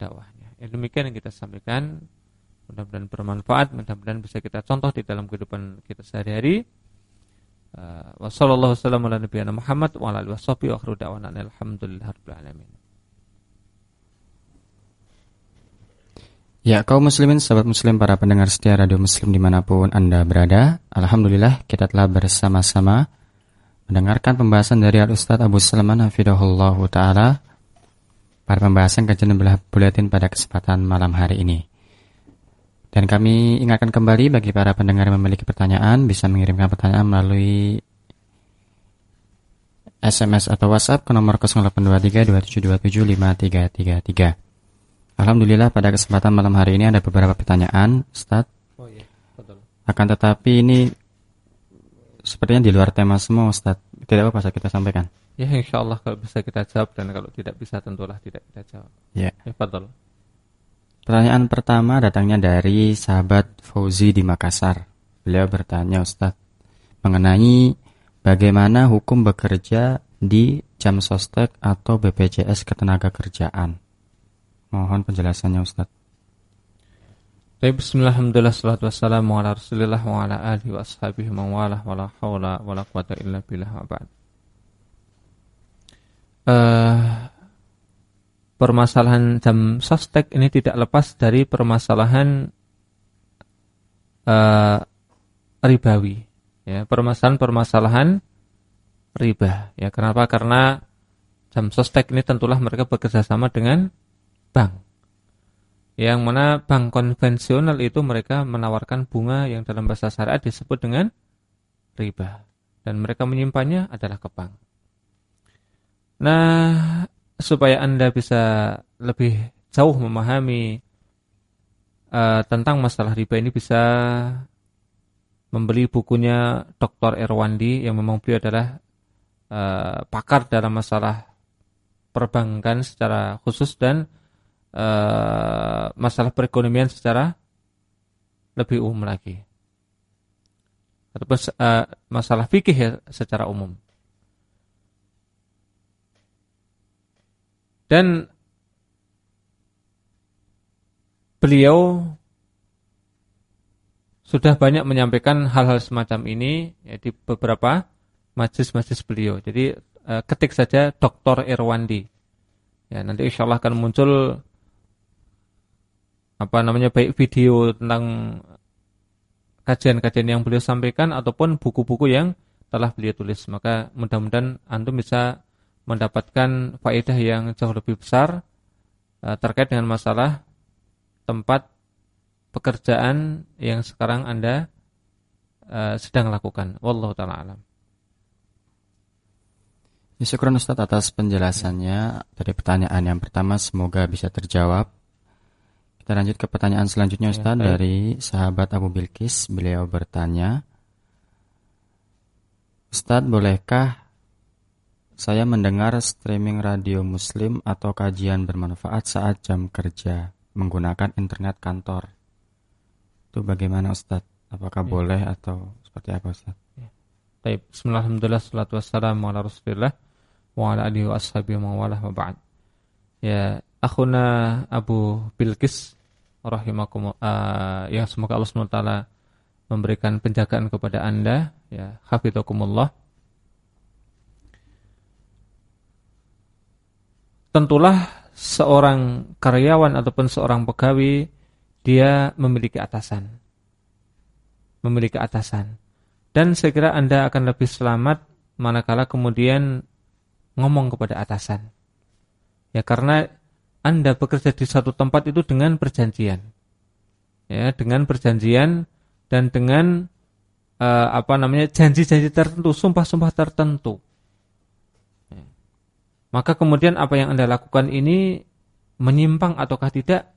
dakwahnya. Demikian yang kita sampaikan mudah-mudahan bermanfaat, mudah-mudahan bisa kita contoh di dalam kehidupan kita sehari-hari. Uh, Wassallallahu wasallam ala nabiyana Muhammad wa ala alihi washabihi wa akhiru da'wana alhamdulillahirabbil alamin. Ya kaum muslimin, sahabat muslim, para pendengar setia radio muslim di mana pun anda berada Alhamdulillah kita telah bersama-sama mendengarkan pembahasan dari Al-Ustadz Abu Salman Hafidahullah Ta'ala pada pembahasan kajian belah buletin pada kesempatan malam hari ini. Dan kami ingatkan kembali bagi para pendengar yang memiliki pertanyaan bisa mengirimkan pertanyaan melalui SMS atau WhatsApp ke nomor 0823 Alhamdulillah pada kesempatan malam hari ini ada beberapa pertanyaan, Ustaz. Oh iya, betul. Akan tetapi ini sepertinya di luar tema semua, Ustaz. Tidak apa-apa kita sampaikan. Ya insya Allah kalau bisa kita jawab dan kalau tidak bisa tentulah tidak kita jawab. Ya. ya betul. Pertanyaan pertama datangnya dari sahabat Fauzi di Makassar. Beliau bertanya Ustadz mengenai bagaimana hukum bekerja di jam sostek atau BPJS ketenaga kerjaan. Mohon penjelasannya Ustadz. Baik, bismillahirrahmanirrahim. Salatu wassalamu ala wa ala alihi wa ashabihi wa wala illa billah wa ba'd uh, permasalahan jam sostek ini tidak lepas dari permasalahan uh, ribawi. Ya permasalahan-permasalahan riba. Ya kenapa? Karena jam sostek ini tentulah mereka bekerja sama dengan bank. Yang mana bank konvensional itu mereka menawarkan bunga yang dalam bahasa syariat disebut dengan riba. Dan mereka menyimpannya adalah ke bank. Nah supaya anda bisa lebih jauh memahami uh, tentang masalah riba ini bisa membeli bukunya Dr. Erwandi yang memang beliau adalah uh, pakar dalam masalah perbankan secara khusus dan uh, masalah perekonomian secara lebih umum lagi. Ataupun uh, masalah fikih ya secara umum. Dan beliau sudah banyak menyampaikan hal-hal semacam ini ya, di beberapa majlis-majlis beliau. Jadi uh, ketik saja Dr. Irwandi. Ya, nanti insya Allah akan muncul apa namanya baik video tentang kajian-kajian yang beliau sampaikan ataupun buku-buku yang telah beliau tulis. Maka mudah-mudahan antum bisa mendapatkan faedah yang jauh lebih besar uh, terkait dengan masalah tempat pekerjaan yang sekarang Anda uh, sedang lakukan. Wallahu taala alam. Ya, syukur Ustaz atas penjelasannya dari pertanyaan yang pertama semoga bisa terjawab. Kita lanjut ke pertanyaan selanjutnya ya, Ustaz ya, dari sahabat Abu Bilkis. Beliau bertanya, Ustaz bolehkah saya mendengar streaming radio muslim atau kajian bermanfaat saat jam kerja menggunakan internet kantor? Itu bagaimana Ustaz? Apakah ya. boleh atau seperti apa Ustaz? Ya. Baik, bismillahirrahmanirrahim. Salatu wassalamu ala Rasulillah wa ala alihi wa ashabihi wa walah wa ba'd. Ya, akhuna Abu Bilqis rahimakum uh, yang semoga Allah SWT memberikan penjagaan kepada Anda, ya, hafizakumullah. Tentulah seorang karyawan ataupun seorang pegawai dia memiliki atasan. Memiliki atasan. Dan saya kira Anda akan lebih selamat manakala kemudian ngomong kepada atasan. Ya karena Anda bekerja di satu tempat itu dengan perjanjian. Ya, dengan perjanjian dan dengan uh, apa namanya janji-janji tertentu, sumpah-sumpah tertentu. Maka kemudian apa yang Anda lakukan ini menyimpang ataukah tidak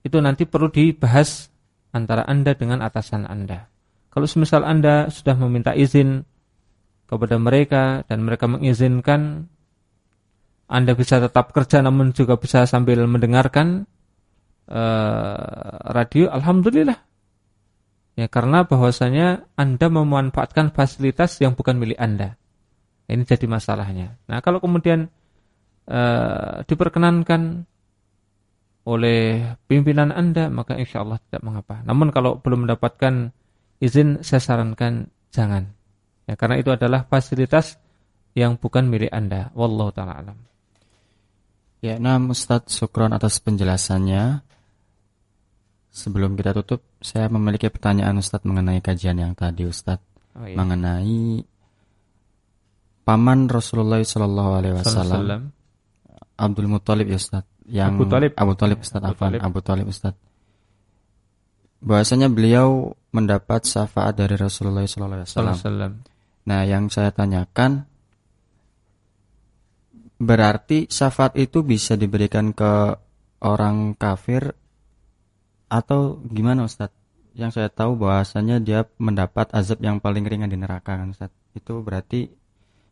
itu nanti perlu dibahas antara Anda dengan atasan Anda. Kalau semisal Anda sudah meminta izin kepada mereka dan mereka mengizinkan Anda bisa tetap kerja namun juga bisa sambil mendengarkan uh, radio, alhamdulillah. Ya karena bahwasanya Anda memanfaatkan fasilitas yang bukan milik Anda. Ini jadi masalahnya. Nah, kalau kemudian uh, diperkenankan oleh pimpinan Anda, maka insya Allah tidak mengapa. Namun kalau belum mendapatkan izin, saya sarankan jangan. Ya, karena itu adalah fasilitas yang bukan milik Anda. Wallahu ta'ala alam. Ya, nah Ustaz Sukron atas penjelasannya. Sebelum kita tutup, saya memiliki pertanyaan Ustaz mengenai kajian yang tadi Ustaz. Oh, iya. Mengenai paman Rasulullah Sallallahu Alaihi Wasallam Abdul Muthalib ya Ustaz yang Abu Talib Abu Talib Ustaz Abu Talib. Abu Talib Ustaz bahwasanya beliau mendapat syafaat dari Rasulullah SAW. Nah, yang saya tanyakan berarti syafaat itu bisa diberikan ke orang kafir atau gimana Ustaz? Yang saya tahu bahwasanya dia mendapat azab yang paling ringan di neraka kan Ustaz. Itu berarti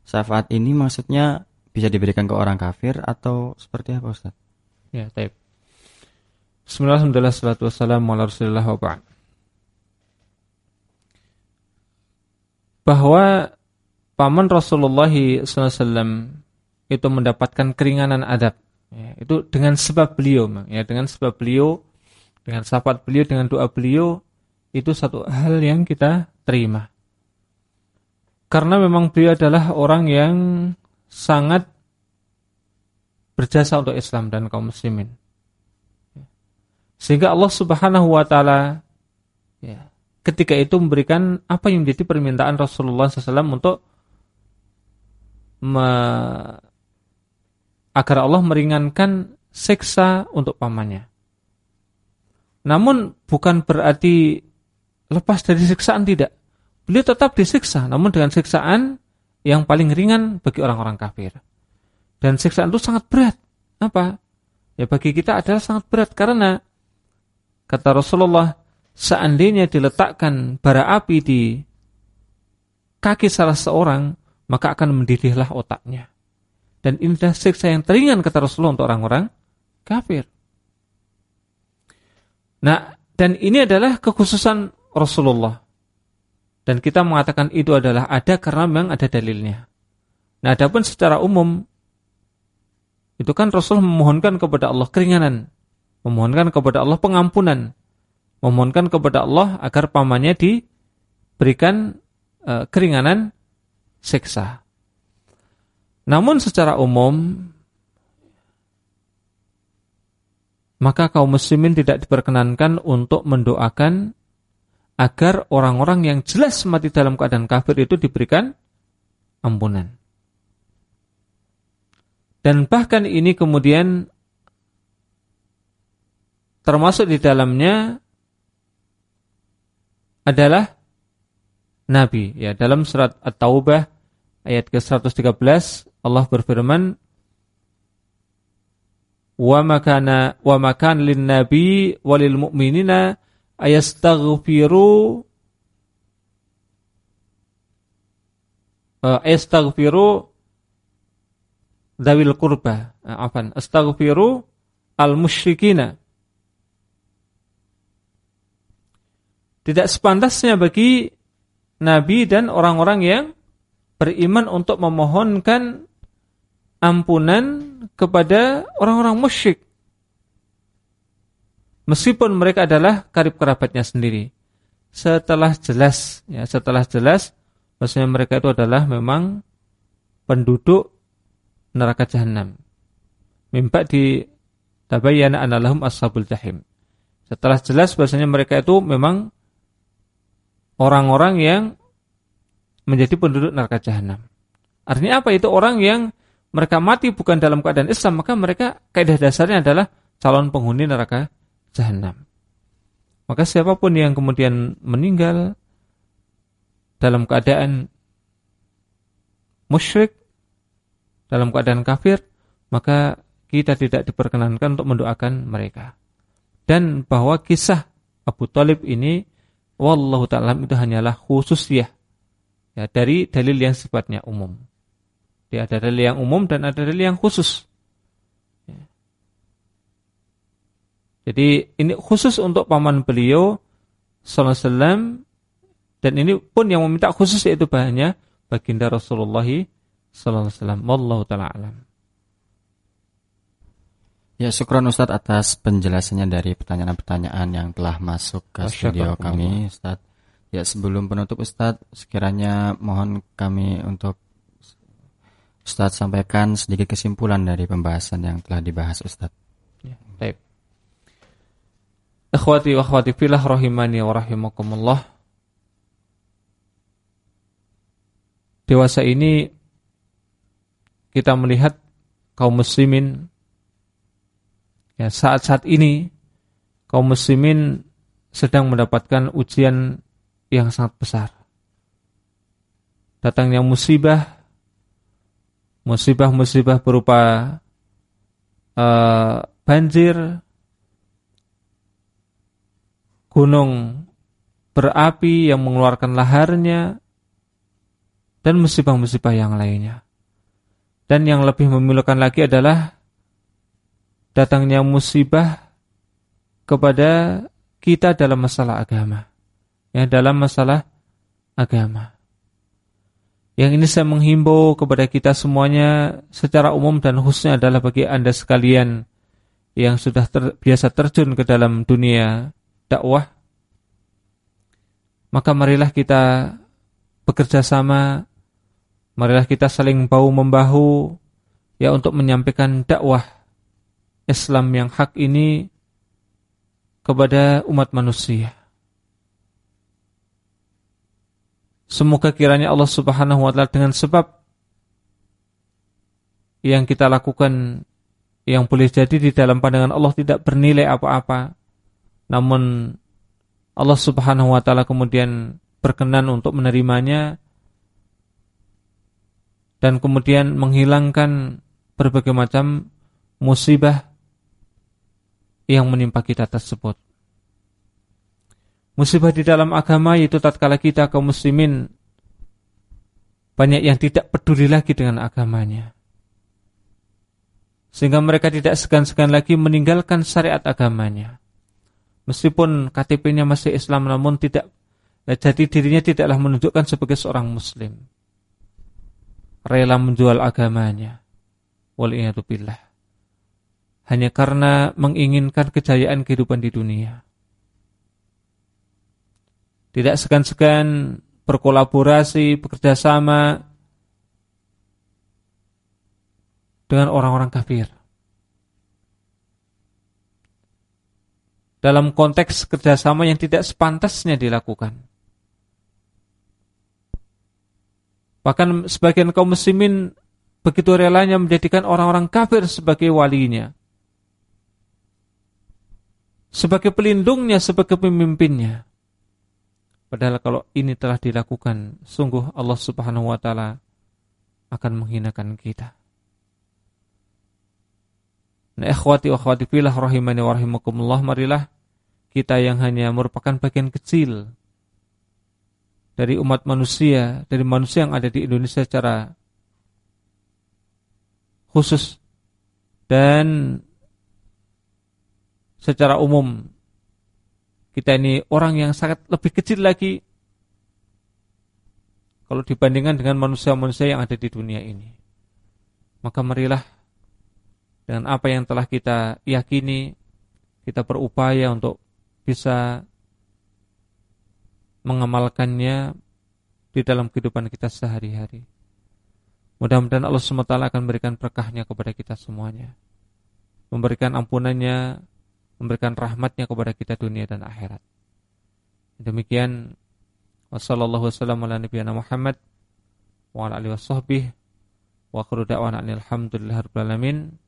syafaat ini maksudnya bisa diberikan ke orang kafir atau seperti apa Ustaz? Ya, taib. Bismillahirrahmanirrahim. Bahwa paman Rasulullah SAW itu mendapatkan keringanan adab. Ya, itu dengan sebab beliau, ya dengan sebab beliau, dengan sahabat beliau, dengan doa beliau, itu satu hal yang kita terima. Karena memang beliau adalah orang yang sangat berjasa untuk Islam dan kaum muslimin. Sehingga Allah Subhanahu wa taala ya, ketika itu memberikan apa yang menjadi permintaan Rasulullah SAW untuk me, agar Allah meringankan siksa untuk pamannya. Namun bukan berarti lepas dari siksaan tidak. Beliau tetap disiksa, namun dengan siksaan yang paling ringan bagi orang-orang kafir. Dan siksaan itu sangat berat. Apa? Ya bagi kita adalah sangat berat karena kata Rasulullah seandainya diletakkan bara api di kaki salah seorang, maka akan mendidihlah otaknya. Dan ini adalah siksa yang teringan kata Rasulullah untuk orang-orang kafir. Nah, dan ini adalah kekhususan Rasulullah. Dan kita mengatakan itu adalah ada karena memang ada dalilnya. Nah, adapun secara umum itu kan Rasul memohonkan kepada Allah keringanan, memohonkan kepada Allah pengampunan, memohonkan kepada Allah agar pamannya diberikan e, keringanan seksa. Namun secara umum maka kaum muslimin tidak diperkenankan untuk mendoakan agar orang-orang yang jelas mati dalam keadaan kafir itu diberikan ampunan. Dan bahkan ini kemudian termasuk di dalamnya adalah nabi ya dalam surat At-Taubah ayat ke-113 Allah berfirman wa makana wa makan ayastaghfiru uh, ayastaghfiru dawil qurba. Uh, afan. Astaghfiru al musyrikina Tidak sepantasnya bagi Nabi dan orang-orang yang beriman untuk memohonkan ampunan kepada orang-orang musyrik. Meskipun mereka adalah karib kerabatnya sendiri. Setelah jelas, ya setelah jelas, maksudnya mereka itu adalah memang penduduk neraka jahanam. Mimpak di tabayyana analahum ashabul jahim. Setelah jelas bahasanya mereka itu memang orang-orang yang menjadi penduduk neraka jahanam. Artinya apa? Itu orang yang mereka mati bukan dalam keadaan Islam, maka mereka kaidah dasarnya adalah calon penghuni neraka jahanam. Maka siapa pun yang kemudian meninggal dalam keadaan musyrik, dalam keadaan kafir, maka kita tidak diperkenankan untuk mendoakan mereka. Dan bahwa kisah Abu Talib ini wallahu ta'ala itu hanyalah khusus ya ya dari dalil yang sifatnya umum. Dia ada dalil yang umum dan ada dalil yang khusus. Jadi ini khusus untuk paman beliau sallallahu alaihi wasallam dan ini pun yang meminta khusus yaitu bahannya baginda Rasulullah sallallahu alaihi wasallam. Wallahu taala alam. Ya, syukron Ustadz atas penjelasannya dari pertanyaan-pertanyaan yang telah masuk ke studio kami, Ustadz. Ya, sebelum penutup Ustadz, sekiranya mohon kami untuk Ustadz sampaikan sedikit kesimpulan dari pembahasan yang telah dibahas Ustadz. Ikhwati wa akhwati filah rahimani wa rahimakumullah. Dewasa ini kita melihat kaum muslimin Ya, saat-saat ini kaum muslimin sedang mendapatkan ujian yang sangat besar. Datangnya musibah, musibah-musibah berupa uh, banjir, gunung berapi yang mengeluarkan laharnya, dan musibah-musibah yang lainnya. Dan yang lebih memilukan lagi adalah datangnya musibah kepada kita dalam masalah agama. Ya, dalam masalah agama. Yang ini saya menghimbau kepada kita semuanya secara umum dan khususnya adalah bagi Anda sekalian yang sudah ter, biasa terjun ke dalam dunia dakwah. Maka marilah kita bekerja sama, marilah kita saling bahu membahu ya untuk menyampaikan dakwah Islam yang hak ini kepada umat manusia. Semoga kiranya Allah Subhanahu wa taala dengan sebab yang kita lakukan yang boleh jadi di dalam pandangan Allah tidak bernilai apa-apa namun Allah Subhanahu wa taala kemudian berkenan untuk menerimanya dan kemudian menghilangkan berbagai macam musibah yang menimpa kita tersebut. Musibah di dalam agama yaitu tatkala kita kaum muslimin banyak yang tidak peduli lagi dengan agamanya. Sehingga mereka tidak segan-segan lagi meninggalkan syariat agamanya. Meskipun KTP-nya masih Islam namun tidak jadi dirinya tidaklah menunjukkan sebagai seorang muslim. Rela menjual agamanya. Waliyatubillah. Hanya karena menginginkan kejayaan kehidupan di dunia tidak segan-segan berkolaborasi, bekerja sama dengan orang-orang kafir. Dalam konteks kerjasama yang tidak sepantasnya dilakukan. Bahkan sebagian kaum muslimin begitu relanya menjadikan orang-orang kafir sebagai walinya. Sebagai pelindungnya, sebagai pemimpinnya. Padahal kalau ini telah dilakukan, sungguh Allah Subhanahu wa taala akan menghinakan kita. Nah, ikhwati wa akhwati fillah rahimani wa rahimakumullah, marilah kita yang hanya merupakan bagian kecil dari umat manusia, dari manusia yang ada di Indonesia secara khusus dan secara umum kita ini orang yang sangat lebih kecil lagi kalau dibandingkan dengan manusia-manusia yang ada di dunia ini. Maka marilah dengan apa yang telah kita yakini, kita berupaya untuk bisa mengamalkannya di dalam kehidupan kita sehari-hari. Mudah-mudahan Allah SWT akan memberikan berkahnya kepada kita semuanya. Memberikan ampunannya memberikan rahmatnya kepada kita dunia dan akhirat. Demikian ala nabiyana Muhammad wa ala alihi wa da'wana alhamdulillahirabbil alamin.